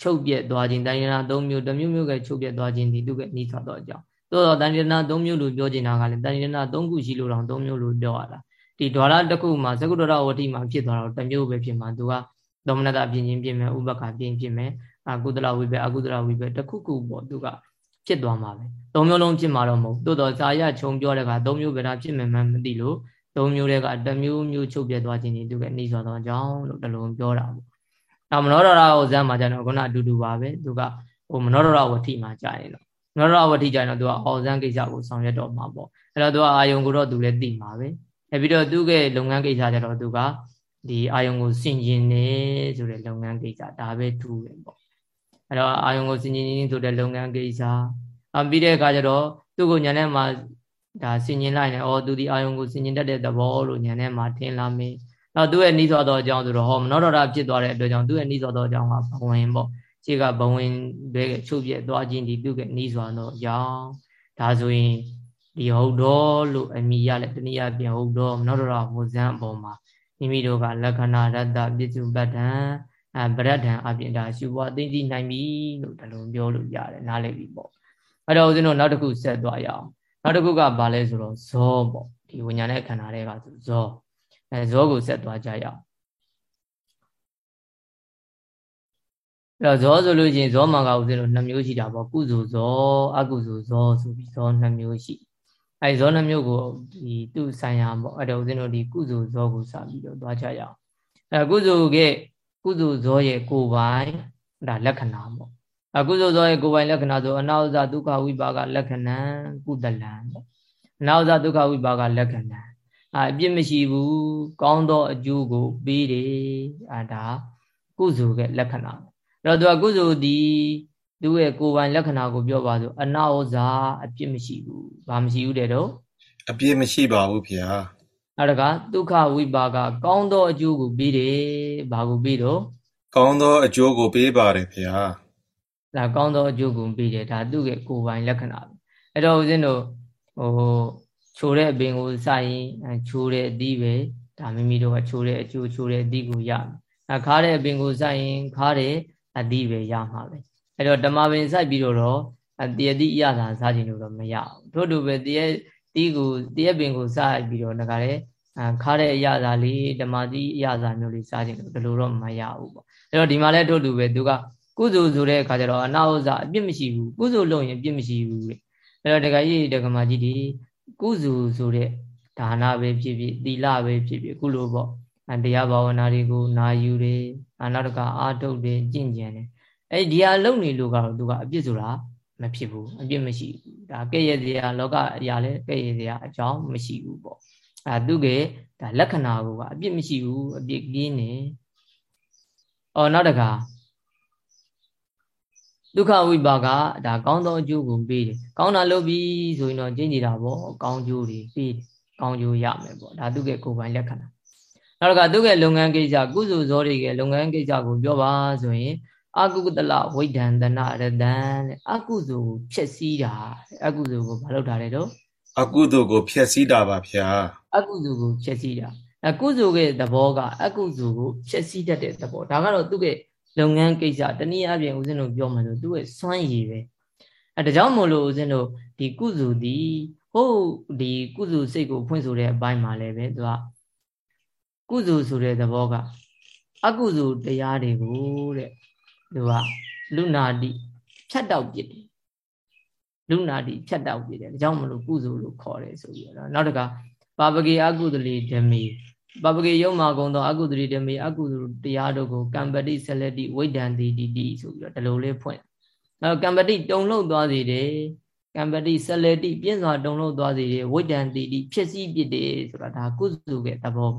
ချုပ်ပြက်သွားခြင်းတန်ရဏ၃မျိုးတစ်မျိုးမျိုးကချုပ်ပြက်သွားခြင်းဒီသူကနီးစွာသောအကြောင်းသို့တော့တန်ရဏ၃မျိုးလို့ပြောချင်တာကလည်းတန်ရဏ၃ခုရှိလို့တော့၃မျိုးလို့ပြောရတာဒီဒွါရတစ်ခုမှာသကုတ္တရဝတိမှာဖြစ်သွားတော့တစ်မျိုးပဲဖြစ်မှာသူကသောမနတပြင်ချင်းပြင်မယ်ဥပက္ခပြင်ဖြစ်မယ်အကုသလဝိပဲအကုသလဝိပဲတစ်ခုခုပေါ့သူကဖြစ်သွားမှာပဲသုံးမျိုးလုံးဖြစ်မှာတော့မဟုတ်သို့တော့ဇာယခြုံပြောတဲ့ကသုံးမျိုးပဲဒါဖြစ်မှန်းမသိလို့ သုံးမျိုးတွေကတစ်မျိုးမျိုးချုပ်ပြသွားခြင်းဒီသူကအနည်းဆိုသောကြောင့်လို့တလုံးပြောတာပေါ့နောက်မနောဒရဟောဇံမှာကျတော့ခုနအတူတူပါပဲသူကဟိုမနောဒရဝတိမှာကြာရင်တော့မနောဒရဝတိကြာရင်တော့သူကအောဇံကိစ္စကိုဆောင်ရွက်တော့မှာပေါ့အဲ့တော့သူကအာယုံကိုတော့သူလည်းသိမှာပဲအဲပြီးတော့သူ့ရဲ့လုပ်ငန်းကိစ္စကျတော့သူကဒီအာယုံကိုစင်ကျင်နေဆိုတဲ့လုပ်ငန်းကိစ္စဒါပဲထူးတယ်ပေါ့အဲ့တော့အာယုံကိုစင်ကျင်နေဆိုတဲ့လုပ်ငန်းကိစ္စအပြီးတဲ့အခါကျတော့သူ့ကိုညာနဲ့မှ ဒါစင်ကျင်လိုက်ရင်ဩသူဒီအာယုံကိုစင်ကျင်တတ်တဲ့သဘောလို့ညာနဲ့မှထင်လာမယ်နောက်သူ့ရဲ့နှီးစောသောအကြောင်းဆိုတော့ဟောမနောဒရဖြစ်သွားတဲ့အတွက်ကြောင့်သူ့ရဲ့နှီးစောသောအကြောင်းကဘဝင်ပေါ့ခြေကဘဝင်ပဲချုပ်ပြက်သွားခြင်းဒီသူ့ရဲ့နှီးစောသောအကြောင်းဒါဆိုရင်ဒီဟုတ်တော်လို့အမိရလဲတနည်းအားဖြင့်ဟုတ်တော်မနောဒရဝဇံအပေါ်မှာမိမိတို့ကလက္ခဏာရတ္တပြစ္စုပ္ပတ္ထံအဗရဒ္ဒံအပြင်ဒါရှုပွားသိသိနိုင်ပြီလို့ဒါလိုပြောလို့ရတယ်နားလည်ပြီပေါ့အဲ့တော့ဦးဇင်းတို့နောက်တစ်ခုဆက်သွားရအောင် နောက်တစ်ခုကဘာလဲဆိုတော့ဇောပေါ့ဒီဝိညာဉ်ရဲ့ခန္ဓာတွေကဆိုဇောအဲဇောကိုဆက်သွားကြရအောင်အဲ့တော့ဇောဆိုလို့ချင်းဇောမှာကဦးဇင်းတို့နှစ်မျိုးရှိတာပေါ့ကုစုဇောအကုစုဇောဆိုပြီးဇောနှစ်မျိုးရှိအဲဇောနှစ်မျိုးကိုဒီသူ့ဆိုင်ရာပေါ့အဲ့တော့ဦးဇင်းတို့ဒီကုစုဇောကိုစပြီးတော့သွားကြရအောင်အဲကုစုကကုစုဇောရဲ့ကိုယ်ပိုင်ဒါလက္ခဏာပေါ့ အကုသိုလ်သောရဲ့ကိုယ်ပိုင်လက္ခဏာဆိုအနာဥဇဒုက္ခဝိပါကလက္ခဏာကုသလံပေါ့အနာဥဇဒုက္ခဝိပါကလက္ခဏာအာအပြစ်မရှိဘူးကောင်းသောအကျိုးကိုပေးတယ်အာဒါကုသိုလ်ရဲ့လက္ခဏာအဲ့တော့သူကကုသိုလ်ဒီသူ့ရဲ့ကိုယ်ပိုင်လက္ခဏာကိုပြောပါဆိုအနာဥဇအပြစ်မရှိဘူးဘာမရှိဘူးတဲ့တော့အပြစ်မရှိပါဘူးဗျာအဲ့ဒါကဒုက္ခဝိပါကကောင်းသောအကျိုးကိုပေးတယ်ဘာကိုပေးတော့ကောင်းသောအကျိုးကိုပေးပါတယ်ဗျာ ဒါကောင်းသောအကျိုးကိုပေးတယ်ဒါသူ့ရဲ့ကိုယ်ပိုင်လက္ခဏာပဲအဲ့တော့ဦးဇင်းတို့ဟိုချိုတဲ့အပင်ကိုစိုက်ရင်ချိုးတဲ့အသီးပဲဒါမိမိတို့ကချိုးတဲ့အကျိုးချိုးတဲ့အသီးကိုရမယ်အခါတဲ့အပင်ကိုစိုက်ရင်ခါတဲ့အသီးပဲရမှာပဲအဲ့တော့ဓမ္မပင်စိုက်ပြီးတော့တရတိအရသာစားခြင်းလို့တော့မရဘူးထို့တူပဲတရတီးကိုတရပင်ကိုစိုက်ပြီးတော့ငါလည်းခါတဲ့အရသာလေးဓမ္မတိအရသာမျိုးလေးစားခြင်းလို့ဒီလိုတော့မရဘူးပေါ့အဲ့တော့ဒီမှာလည်းထို့တူပဲသူက ကုသိုလ်ဆိုတဲ့အခါကျတော့အနာဥဇအပြစ်မရှိဘူးကုသိုလ်လုပ်ရင်အပြစ်မရှိဘူးတဲ့အဲ့တော့တခါကြီးတက္ကမကြီးဒီကုသိုလ်ဆိုတဲ့ဒါနပဲဖြစ်ဖြစ်သီလပဲဖြစ်ဖြစ်ကုလိုပေါ့တရားဘာဝနာတွေကိုနာယူတယ်နောက်တကအာထုတ်တယ်ကြင့်ကြံတယ်အဲ့ဒီဟာလုံနေလို့ကတော့သူကအပြစ်ဆိုတာမဖြစ်ဘူးအပြစ်မရှိဘူးဒါကဲ့ရဲ့စရာလောကအရာလဲကဲ့ရဲ့စရာအကြောင်းမရှိဘူးပေါ့အဲသူကဒါလက္ခဏာကိုကအပြစ်မရှိဘူးအပြစ်ကင်းနေအော်နောက်တက ဒုက္ခဝိပါကဒါကောင်းသောအကျိုးကိုပေးတယ်ကောင်းတာလုပ်ပြီးဆိုရင်တော့ကျင့်ကြတာပေါ့ကောင်းကျိုးတွေပေးတယ်ကောင်းကျိုးရမယ်ပေါ့ဒါသူကကိုယ်ပိုင်လက္ခဏာနောက်ကသူကလုပ်ငန်းကိစ္စကုစုဇောတွေကလုပ်ငန်းကိစ္စကိုပြောပါဆိုရင်အကုသလဝိဒန္တနာရတံတဲ့အကုသိုလ်ကိုဖျက်ဆီးတာအကုသိုလ်ကိုမလုပ်တာလေတော့အကုသိုလ်ကိုဖျက်ဆီးတာပါဗျာအကုသိုလ်ကိုဖျက်ဆီးတာအကုသိုလ်ရဲ့သဘောကအကုသိုလ်ကိုဖျက်ဆီးတတ်တဲ့သဘောဒါကတော့သူက လုပ်ငန်းကိစ္စတနည်းအားဖြင့်ဦးဇင်းတို့ပြောမှဆိုသူ့ရဲ့စွမ်းရည်ပဲအဲဒါကြောင့်မို့လို့ဦးဇင်းတို့ဒီကုစုဒီဟုတ်ဒီကုစုစိတ်ကိုဖွင့်ဆိုတဲ့အပိုင်းမှာလည်းပဲသူကကုစုဆိုတဲ့သဘောကအကုစုတရားတွေကိုတဲ့သူကလူနာတိဖြတ်တောက်ပြစ်တယ်လူနာတိဖြတ်တောက်ပြစ်တယ်ဒါကြောင့်မလို့ကုစုလို့ခေါ်တယ်ဆိုပြီးတော့နောက်တကပါပကေအကုသလေဓမေ ပပကေယုံမာကုံသောအကုသတိတမေအကုသတရားတို့ကိုကံပတိဆလတိဝိဒံတိတိတိဆိုပြီးတော့ဒီလိုလေးဖွင့်အဲကံပတိတုံလို့သွားစေတယ်ကံပတိဆလတိပြင်းစွာတုံလို့သွားစေတယ်ဝိဒံတိတိဖြစ်စည်းပြစ်တယ်ဆိုတာဒါကုစုရဲ့သဘော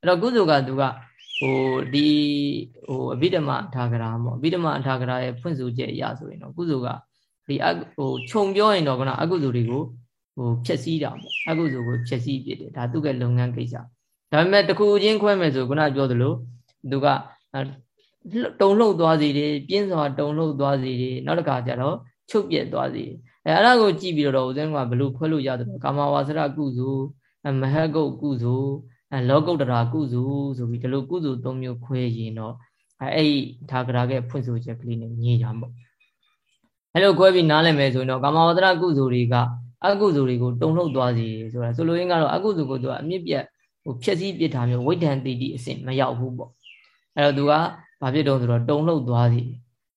အဲ့တော့ကုစုကသူကဟိုဒီဟိုအဘိဓမ္မာအထာဂရာပေါ့အဘိဓမ္မာအထာဂရာရဲ့ဖွင့်ဆိုချက်အရဆိုရင်တော့ကုသိုလ်ကဒီအဟိုခြုံပြောရင်တော့ကနအကုသိုလ်တွေကိုဟိုဖြည့်ဆည်းတာပေါ့အကုသိုလ်ကိုဖြည့်ဆည်းပြတယ်ဒါသူ့ရဲ့လုပ်ငန်းကိစ္စ ဒါပေမဲ့တခုချင်းခွဲမယ်ဆိုခုနပြောသလိုသူကတုံလှုပ်သွားစီတယ်ပြင်းစွာတုံလှုပ်သွားစီတယ်နောက်တစ်ခါကျတော့ချုပ်ပြက်သွားစီတယ်အဲအဲ့ဒါကိုကြည့်ပြီးတော့ဦးဇင်းကဘလို့ခွဲလို့ရတယ်ကာမဝါစရကုစုမဟကုတ်ကုစုလောကုတ္တရာကုစုဆိုပြီးဒီလိုကုစု၃မျိုးခွဲရင်တော့အဲအဲ့ဒါကရာကဖွင့်ဆိုချက်ကလေးနဲ့ညီကြမှာပေါ့အဲ့လိုခွဲပြီးနားလည်မယ်ဆိုရင်တော့ကာမဝါစရကုစုတွေကအကုစုတွေကိုတုံလှုပ်သွားစီဆိုတာဆိုလိုရင်းကတော့အကုစုကိုသူကအမြင့်ပြတ် ဟိုဖြည့်ဆည်းပြစ်တာမျိုးဝိဒ္ဒံတိတိအဆင့်မရောက်ဘူးပေါ့အဲ့တော့သူကဘာဖြစ်တော့ဆိုတော့တုံလှုပ်သွားစီ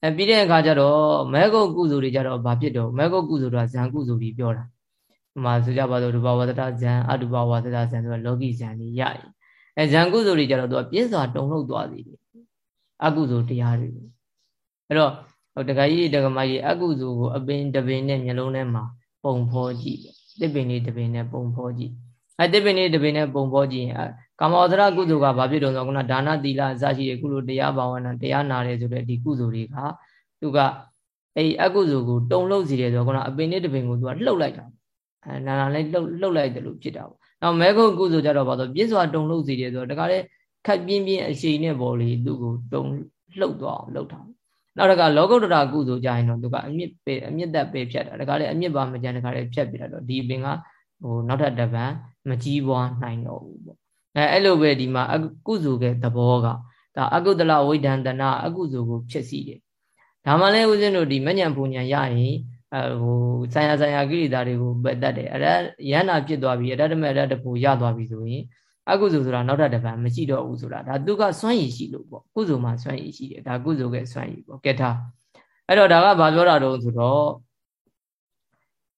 အဲပြီးတဲ့အခါကျတော့မဲဂုတ်ကုစုတွေကျတော့ဘာဖြစ်တော့မဲဂုတ်ကုစုတွေကဇံကုစုတွေပြောတာဟိုမှာဆိုကြပါတော့ဒုဘဝတ္တဇံအတုဘဝတ္တဇံဆိုတာလောကီဇံတွေရည်အဲဇံကုစုတွေကျတော့သူကပြင်းစွာတုံလှုပ်သွားစီတယ်အကုစုတရားတွေအဲ့တော့ဟိုတခါကြီးတက္ကမကြီးအကုစုကိုအပင်တပင်နဲ့မျိုးလုံးထဲမှာပုံဖော်ကြည့်တစ်ပင်လေးတစ်ပင်နဲ့ပုံဖော်ကြည့် အဲတစ်ပင်လေးတစ်ပင်နဲ့ပုံဖော်ကြည့်ရင်ကာမောဒရကုသိုလ်ကဘာဖြစ်တော့ဆိုတော့ခုနဒါနသီလအစရှိတဲ့ကုလိုတရားဘာဝနာတရားနာတယ်ဆိုတဲ့ဒီကုသိုလ်တွေကသူကအဲ့အကုသိုလ်ကိုတုံလှုပ်စီတယ်ဆိုတော့ခုနအပင်လေးတစ်ပင်ကိုသူကလှုပ်လိုက်တာအဲနာနာလေးလှုပ်လှုပ်လိုက်တယ်လို့ဖြစ်တာပေါ့နောက်မဲခုကုသိုလ်ကြတော့ဘာလို့ပြည့်စွာတုံလှုပ်စီတယ်ဆိုတော့တခါလေခက်ပြင်းပြင်းအရှိန်နဲ့ပေါ်လေသူ့ကိုတုံလှုပ်သွားအောင်လှုပ်တာနောက်တကလောကုတ္တရာကုသိုလ်ကြရင်တော့သူကအမြင့်ပေအမြင့်သက်ပေဖြတ်တာတခါလေအမြင့်ပါမကြံတခါလေဖြတ်ပြတာတော့ဒီပင်က ဟိုနောက်ထပ်တပံမကြီးပွားနိုင်တော့ဘူးပေါ့အဲအဲ့လိုပဲဒီမှာအကုစုကသဘောကဒါအကုသလဝိဒန္တနာအကုစုကိုဖြစ်စီတယ်ဒါမှလည်းဦးဇင်းတို့ဒီမညံပူညံရရင်အဟိုဆံရဆံရကိရိတာတွေကိုပယ်တတ်တယ်အဲ့ဒါရဟန္တာဖြစ်သွားပြီအတ္တမအတ္တပူရသွားပြီဆိုရင်အကုစုဆိုတာနောက်ထပ်တစ်ပံမရှိတော့ဘူးဆိုတာဒါသူကစွန့်ရည်ရှိလို့ပေါ့ကုစုမှာစွန့်ရည်ရှိတယ်ဒါကုစုကစွန့်ရည်ပေါ့ကဲထားအဲ့တော့ဒါကဘာပြောတာတော့ဆိုတော့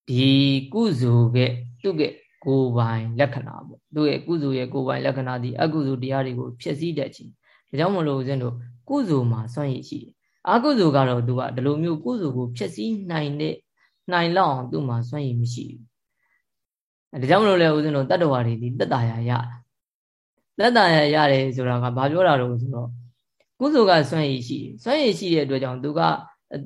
ဒီကုစုက သူ့ကကိုယ်ပိုင်လက္ခဏာပေါ့သူ့ရဲ့ကုစုရဲ့ကိုယ်ပိုင်လက္ခဏာဒီအကုစုတရားတွေကိုဖြစ်စည်းတတ်ခြင်းဒါကြောင့်မလို့ဦးဇင်းတို့ကုစုမှာစွန့်ရည်ရှိတယ်အကုစုကတော့သူကဒီလိုမျိုးကုစုကိုဖြစ်စည်းနိုင်တဲ့နိုင်လောက်အောင်သူ့မှာစွန့်ရည်မရှိဘူးဒါကြောင့်မလို့လဲဦးဇင်းတို့တတ္တဝါတွေဒီတက်တာရရတက်တာရရတယ်ဆိုတာကဘာပြောတာတော့ဆိုတော့ကုစုကစွန့်ရည်ရှိတယ်စွန့်ရည်ရှိတဲ့အတွက်ကြောင့်သူက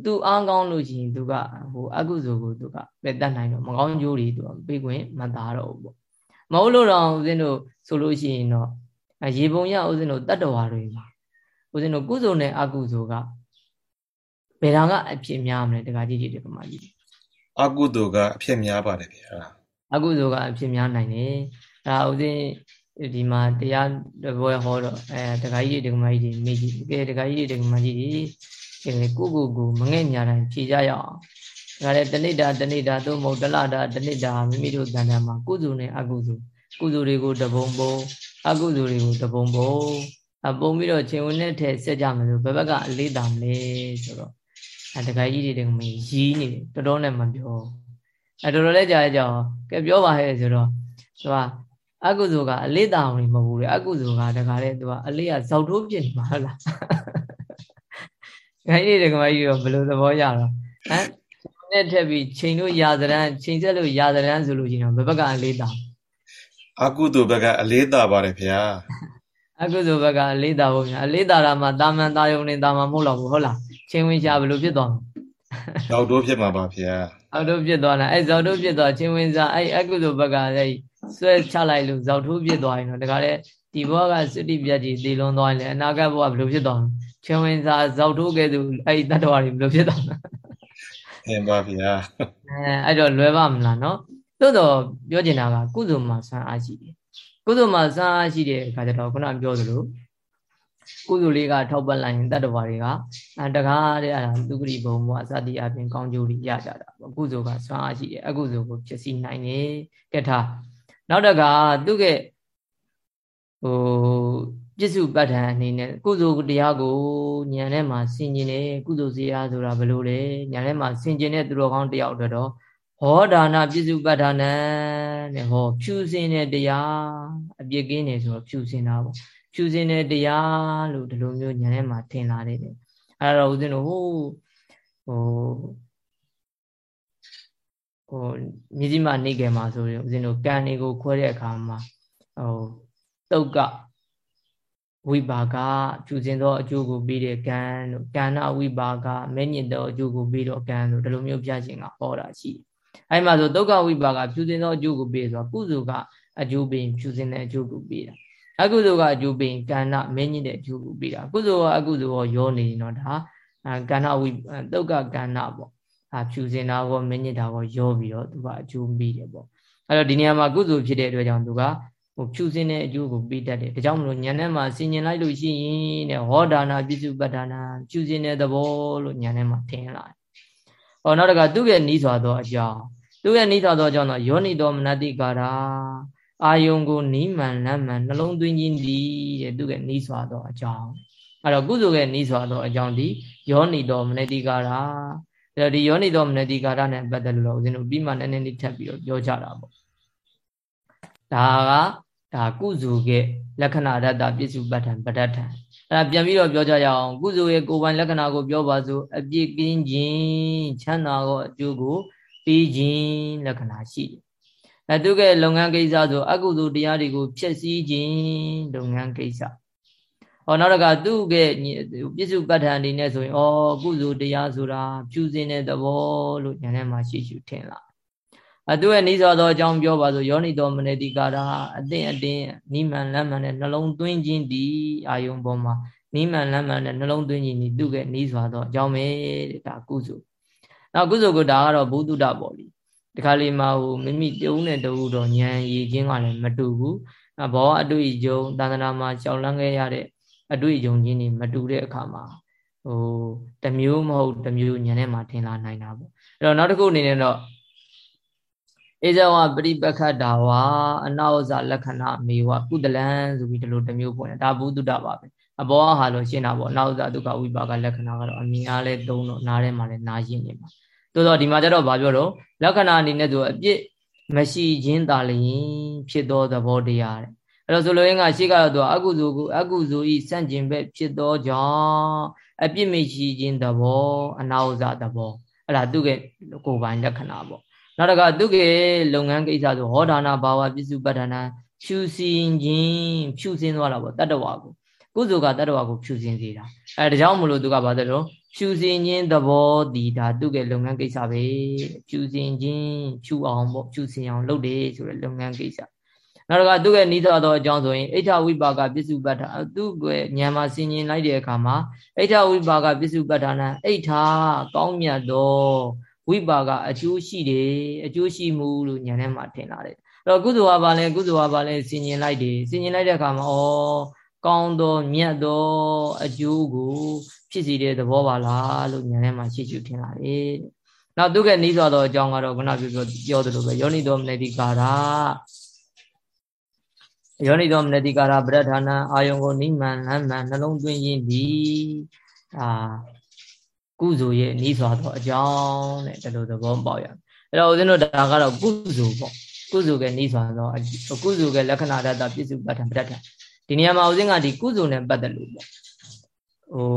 သူအားကောင်းလို့ရှိရင်သူကဟိုအကုသိုလ်ကိုသူကပဲတတ်နိုင်တော့မကောင်းကျိုးတွေသူကပေးခွင့်မသားတော့ဘူးပေါ့မဟုတ်လို့တော့ဦးဇင်းတို့ဆိုလို့ရှိရင်တော့ရေပုံရဦးဇင်းတို့တတ္တဝါတွေမှာဦးဇင်းတို့ကုသိုလ်နဲ့အကုသိုလ်ကဘယ်တာကအဖြစ်များမလဲတခါကြီးကြီးဒီပမာကြီးအကုသိုလ်ကအဖြစ်များပါတယ်ဗျာအကုသိုလ်ကအဖြစ်များနိုင်တယ်အဲဒါဦးဇင်းဒီမှာတရားတပွဲဟောတော့အဲတခါကြီးဒီကမကြီးတွေမိကြီးကဲတခါကြီးဒီကမကြီးတွေ ကိုကိုကိုမငဲ့ညာတိုင်းဖြေကြရအောင်ဒါလည်းတဏိတာတဏိတာသို့မဟုတ်တလတာတဏိတာမိမိတို့တန်တန်မှာကုသိုလ်နဲ့အကုသိုလ်ကုသိုလ်တွေကိုတပုံပုံအကုသိုလ်တွေကိုတပုံပုံအပုံပြီးတော့ချိန်ဝင်နဲ့ထည့်ဆက်ကြမယ်လို့ဘယ်ဘက်ကအလေးတာမလဲဆိုတော့အဲတခါကြီးတွေတကမရီးနေတော်တော်နဲ့မပြောအဲတော်တော်လေးကြာကြာကဲပြောပါဟဲ့ဆိုတော့သူကအကုသိုလ်ကအလေးတာဝင်မဟုတ်ဘူးလေအကုသိုလ်ကတခါလေသူကအလေးကဇောက်ထိုးပြစ်နေမှာလား ခိုင်းနေတယ်ကမကြီးတော့ဘယ်လိုသဘောရတော့ဟမ်နဲ့ထက်ပြီးချိန်လို့ရာဇရန်ချိန်ဆက်လို့ရာဇရန်ဆိုလို့ရှိရင်ဘယ်ဘက်ကအလေးတာအကုသိုလ်ဘက်ကအလေးတာပါတယ်ခင်ဗျာအကုသိုလ်ဘက်ကအလေးတာဟုတ်ဗျာအလေးတာတာမှာတာမန်တာယုံနေတာမှမဟုတ်တော့ဘူးဟုတ်လားချိန်ဝင်ရှာဘယ်လိုဖြစ်သွားလဲဇောက်တိုးဖြစ်မှာပါဗျာဇောက်တိုးဖြစ်သွားတာအဲဇောက်တိုးဖြစ်သွားချိန်ဝင်စားအဲအကုသိုလ်ဘက်ကလည်းဆွဲချလိုက်လို့ဇောက်ထိုးဖြစ်သွားရင်တော့ဒါကြတဲ့ဒီဘဝကစတိပြတ်ကြီးတည်လွန်သွားရင်လည်းအနာဂတ်ဘဝဘယ်လိုဖြစ်သွားလဲ ချင်းဝင်စာဇောက်ထိုးခဲ့သူအဲ့ဒီတတ္တဝါတွေဘယ်လိုဖြစ်သွားလဲအင်းပါဗျာအဲအဲ့တော့လွယ်ပါမလားနော်သို့တော့ပြောချင်တာကကုသိုလ်မှာဆန်းအားရှိတယ်ကုသိုလ်မှာဆန်းအားရှိတဲ့အခါကျတော့ခုနပြောသလိုကုသိုလ်လေးကထောက်ပံ့လိုက်ရင်တတ္တဝါတွေကတကားတဲ့အဲ့ဒါသူဂရိဘုံဘဝစသည်အပြင်ကောင်းကျိုးတွေရကြတာပေါ့ကုသိုလ်ကဆွမ်းအားရှိတယ်အကုသိုလ်ကိုဖြစ်စီနိုင်တယ်ကဲထားနောက်တကသူကဟို ပြစ္စုပ္ပတ္ထံအနေနဲ့ကုသိုလ်တရားကိုဉာဏ်ထဲမှာဆင်ခြင်တယ်ကုသိုလ်စရာဆိုတာဘယ်လိုလဲဉာဏ်ထဲမှာဆင်ခြင်တဲ့သူတော်ကောင်းတယောက်အတွက်တော့ဟောဒါနပြစ္စုပ္ပတ္ထံတဲ့ဟောဖြူစင်တဲ့တရားအပြစ်ကင်းနေဆိုတော့ဖြူစင်တာပေါ့ဖြူစင်တဲ့တရားလို့ဒီလိုမျိုးဉာဏ်ထဲမှာထင်လာတယ်အဲ့တော့ဦးဇင်းတို့ဟိုဟိုဟိုမြည်ကြီးမနေကြမှာဆိုရင်ဦးဇင်းတို့ကံတွေကိုခွဲတဲ့အခါမှာဟိုတုတ်က ဝဝိပါကဖြူစင်သောအကျိုးကိုပြီးတဲ့ကံတို့ကန္နဝိပါကမဲညစ်သောအကျိုးကိုပြီးတော့ကံတို့ဒီလိုမျိုးပြခြင်းကဟောတာရှိတယ်။အဲဒီမှာဆိုဒုက္ခဝိပါကဖြူစင်သောအကျိုးကိုပြီးဆိုတော့ကုသိုလ်ကအကျိုးပြီးဖြူစင်တဲ့အကျိုးကိုပြီးတာ။အကုသိုလ်ကအကျိုးပြီးကန္နမဲညစ်တဲ့အကျိုးကိုပြီးတာ။ကုသိုလ်ကအကုသိုလ်ရောရောနေတော့ဒါကန္နဝိဒုက္ခကန္နပေါ့။အာဖြူစင်တာကောမဲညစ်တာကောရောပြီးတော့သူကအကျိုးပြီးတယ်ပေါ့။အဲ့တော့ဒီနေရာမှာကုသိုလ်ဖြစ်တဲ့အတွက်ကြောင့်သူက ဟိုဖြူစင်းတဲ့အကျိုးကိုပေးတတ်တယ်ဒါကြောင့်မလို့ညံထဲမှာဆင်ញင်လိုက်လို့ရှိရင်တဲ့ဟောဒါနာပြစ္စုပ္ပဒါနာဖြူစင်းတဲ့သဘောလို့ညံထဲမှာထင်လာတယ်။ဟောနောက်တကသူ့ရဲ့နီးစွာသောအကြောင်းသူ့ရဲ့နီးစွာသောအကြောင်းတော့ယောနိတော်မနတိကာရာအာယုံကိုနီးမှန်လမ်းမှန်နှလုံးသွင်းခြင်းဒီတဲ့သူ့ရဲ့နီးစွာသောအကြောင်းအဲ့တော့ကုသိုလ်ရဲ့နီးစွာသောအကြောင်းဒီယောနိတော်မနတိကာရာအဲ့ဒီယောနိတော်မနတိကာရနဲ့ပတ်သက်လို့ဦးဇင်းတို့ပြီးမှနည်းနည်းလေးထပ်ပြီးတော့ပြောကြတာပေါ့ဒါက ဒါကုစုရဲ့လက္ခဏာရတ္တပြစ္စုပ္ပတ္ထံပဋ္ဌထံအဲ့ဒါပြန်ပြီးတော့ပြောကြရအောင်ကုစုရဲ့ကိုယ်ပိုင်လက္ခဏာကိုပြောပါစို့အပြစ်ကင်းခြင်းချမ်းသာသောအကျိုးကိုပြီးခြင်းလက္ခဏာရှိတယ်။အဲသူကလုပ်ငန်းကိစ္စဆိုအကုသိုလ်တရားတွေကိုဖျက်ဆီးခြင်းလုပ်ငန်းကိစ္စ။ဟောနောက်တကသူ့ရဲ့ပြစ္စုပ္ပတ္ထံအနေနဲ့ဆိုရင်ဩကုသိုလ်တရားဆိုတာဖြူစင်တဲ့သဘောလို့ဉာဏ်ထဲမှာရှိရှိထင်လာ အတူရဲ့နိသောသောအကြောင်းပြောပါဆိုယောနိတော်မနတိကာရာအသင်အတင်းနိမန်လမ်းမှန်တဲ့နှလုံးသွင်းခြင်းဒီအာယုံပေါ်မှာနိမန်လမ်းမှန်တဲ့နှလုံးသွင်းခြင်းဒီသူ့ရဲ့နိစွာသောအကြောင်းပဲတဲ့ဒါကုစုနောက်ကုစုကဒါကတော့ဘုဒ္ဓတာပေါ့လေဒီခါလေးမှာဟိုမိမိတဦးနဲ့တဦးတော့ဉာဏ်ရည်ချင်းကလည်းမတူဘူးဘောအတွေ့အကြုံတန်တရာမှာရှောင်လန်းခဲ့ရတဲ့အတွေ့အကြုံချင်းတွေမတူတဲ့အခါမှာဟိုတမျိုးမဟုတ်တမျိုးဉာဏ်ထဲမှာထင်လာနိုင်တာပေါ့အဲ့တော့နောက်တစ်ခုအနေနဲ့တော့ ဧဇဝပရိပခတာဝါအနာဝဇလက္ခဏာမေဝကုတလံဆိုပြီးဒီလိုတစ်မျိုးပေါ်တယ်ဒါဘုဒ္ဓတာပါပဲအဘောဟာလို့ရှင်းတာပေါ့အနာဝဇဒုက္ခဝိပါကလက္ခဏာကတော့အမြင်အားလဲသုံးတော့နားထဲမှာလဲနာရှင်းနေမှာတိုးတော့ဒီမှာကျတော့ဗာပြောတော့လက္ခဏာအနေနဲ့ဆိုအပြစ်မရှိခြင်းသာလျင်ဖြစ်သောသဘောတရားတဲ့အဲ့တော့ဆိုလိုရင်းကရှေ့ကတော့သူအကုသိုလ်ကိုအကုသိုလ်ဤစန့်ကျင်ဘက်ဖြစ်သောကြောင့်အပြစ်မရှိခြင်းသဘောအနာဝဇသဘောအဲ့ဒါသူ့ရဲ့ကိုယ်ပိုင်လက္ခဏာပေါ့ နောက်တကသူကေလုပ်ငန်းကိစ္စဆိုဟောဒါနာဘာဝပစ္စုပ္ပတ္ထနာဖြူစင်ခြင်းဖြူစင်သွားတာပေါ့တတ္တဝါကိုကုသိုလ်ကတတ္တဝါကိုဖြူစင်စေတာအဲဒါကြောင့်မလို့သူကဘာလို့ဖြူစင်ခြင်းသဘောတည်ဒါသူကေလုပ်ငန်းကိစ္စပဲဖြူစင်ခြင်းဖြူအောင်ပေါ့ဖြူစင်အောင်လုပ်တယ်ဆိုတဲ့လုပ်ငန်းကိစ္စနောက်တစ်ခါသူကနိသောသောအကြောင်းဆိုရင်အိဋ္ဌဝိပါကပစ္စုပ္ပတ္ထသူကဉာဏ်မှာဆင်ញင်လိုက်တဲ့အခါမှာအိဋ္ဌဝိပါကပစ္စုပ္ပတ္ထနာအိဋ္ဌကောင်းမြတ်သော ဝိပါကအကျိုးရှိတယ်အကျိုးရှိမှုလို့ဉာဏ်ထဲမှာထင်လာတယ်အဲ့တော့ကုသိုလ်ဟာဘာလဲကုသိုလ်ဟာဘာလဲဆင်ញင်လိုက်တယ်ဆင်ញင်လိုက်တဲ့အခါမှာဩကောင်းသောမြတ်သောအကျိုးကိုဖြစ်စီတဲ့သဘောပါလားလို့ဉာဏ်ထဲမှာရှိရှိထင်လာတယ်နောက်သူကနီးစွာသောအကြောင်းကတော့ခုနပြောပြောပြောသလိုပဲယောနိသောမနတိကာရယောနိသောမနတိကာရပရဌာနအာယုံကိုနိမန်လမ်းမှန်နှလုံးသွင်းခြင်းသည်အာ ကုစုရဲ့နီးစွာသောအကြောင်းတဲ့ဒီလိုသဘောပေါက်ရအဲ့တော့ဦးဇင်းတို့ဒါကတော့ကုစုပေါ့ကုစုကနီးစွာသောကုစုကလက္ခဏာတတပြစ္စုပ္ပတ္ထပဋ္ဌဒီနေရာမှာဦးဇင်းကဒီကုစုနဲ့ပတ်သက်လို့ပေါ့ဟို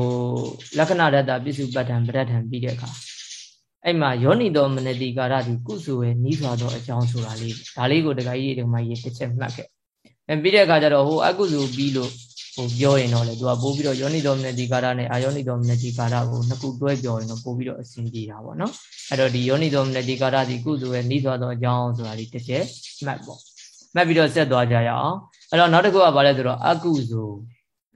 လက္ခဏာတတပြစ္စုပ္ပတ္ထပဋ္ဌပြီးတဲ့အခါအဲ့မှာယောနိတော်မနတိကာရဒီကုစုရဲ့နီးစွာသောအကြောင်းဆိုတာလေးဒါလေးကိုတခါကြီးဒီမှာရေးတစ်ချက်မှတ်ခဲ့အဲပြီးတဲ့အခါကျတော့ဟိုအကုစုပြီးလို့ ဟိုပြောရင်တော့လေသူကပို့ပြီးတော့ယောနိတော်မနတိကာရနဲ့အာယောနိတော်မနတိကာရကိုနှစ်ခုတွဲပြောရင်တော့ပို့ပြီးတော့အဆင်ပြေတာပေါ့နော်အဲ့တော့ဒီယောနိတော်မနတိကာရဒီကုသိုလ်ရဲ့နှီးသွားသောအကြောင်းဆိုတာဒီတစ်ချက်မှတ်ပေါ့မှတ်ပြီးတော့ဆက်သွားကြရအောင်အဲ့တော့နောက်တစ်ခုကဘာလဲဆိုတော့အကုသိုလ်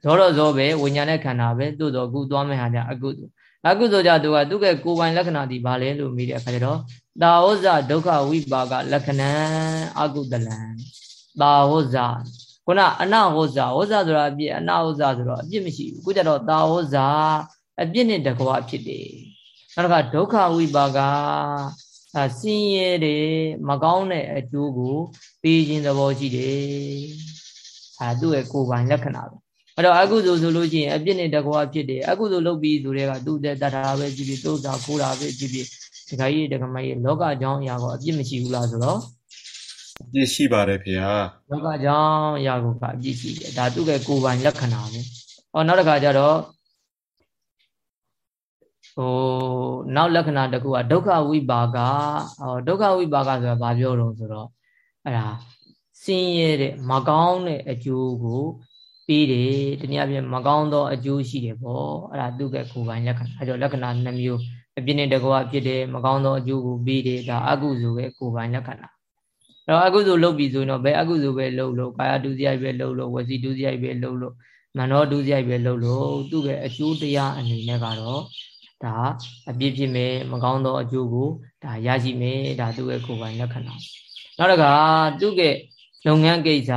ဇောတော့ဇောပဲဝိညာဉ်နဲ့ခန္ဓာပဲသို့တော့အခုသွားမယ့်ဟာကြအကုသိုလ်အကုသိုလ်ကြသူကသူ့ရဲ့ကိုယ်ပိုင်လက္ခဏာဒီဘာလဲလို့မိတဲ့အခါကျတော့တာဝဇဒုက္ခဝိပါကလက္ခဏံအကုတလံတာဝဇ ခုနအနဟောဇာဟောဇာဆိုတာအပြစ်အနဟောဇာဆိုတော့အပြစ်မရှိဘူးခုကျတော့တာဟောဇာအပြစ်နဲ့တကွာဖြစ်တယ်နောက်တစ်ခါဒုက္ခဝိပါကအစင်းရဲတယ်မကောင်းတဲ့အကျိုးကိုပေးခြင်းသဘောရှိတယ်အဲသူ့ရဲ့ကိုယ်ပိုင်လက္ခဏာပဲအဲ့တော့အကုသိုလ်ဆိုလို့ရှိရင်အပြစ်နဲ့တကွာဖြစ်တယ်အကုသိုလ်လုပ်ပြီးဆိုတဲ့ကသူ့တဲ့တတ်တာပဲကြည့်ပြီးသုဒ္ဓခိုးတာပဲကြည့်ပြီးဒီခါကြီးတက္ကမကြီးလောကအကြောင်းအရာကိုအပြစ်မရှိဘူးလားဆိုတော့ အပြစ်ရှိပါတယ်ဖေဟာလောကကြောင့်ရာကိုကအပြစ်ရှိတယ်ဒါသူ့ရဲ့ကိုယ်ပိုင်လက္ခဏာပဲဟောနောက်တစ်ခါကျတော့ဟိုနောက်လက္ခဏာတစ်ခုကဒုက္ခဝိပါကဟောဒုက္ခဝိပါကဆိုတာဘာပြောတော့ဆိုတော့အဲ့ဒါဆင်းရဲတဲ့မကောင်းတဲ့အကျိုးကိုပြီးတယ်တနည်းအားဖြင့်မကောင်းသောအကျိုးရှိတယ်ပေါ့အဲ့ဒါသူ့ကကိုယ်ပိုင်လက္ခဏာအဲကြောင့်လက္ခဏာနှမျိုးအပြစ်နဲ့တကွာဖြစ်တယ်မကောင်းသောအကျိုးကိုပြီးတယ်ဒါအကုသိုလ်ရဲ့ကိုယ်ပိုင်လက္ခဏာအဲ့ တော့အကုသိုလ်လုပ်ပြီဆိုရင်တော့ဘယ်အကုသိုလ်ပဲလုပ်လို့ကာယဒုစရိုက်ပဲလုပ်လို့ဝစီဒုစရိုက်ပဲလုပ်လို့မနောဒုစရိုက်ပဲလုပ်လို့သူ့ရဲ့အကျိုးတရားအနေနဲ့ကတော့ဒါအပြစ်ဖြစ်မယ်မကောင်းသောအကျိုးကိုဒါရရှိမယ်ဒါသူ့ရဲ့ကိုယ်ပိုင်လက္ခဏာနောက်တစ်ခါသူ့ရဲ့လုပ်ငန်းကိစ္စ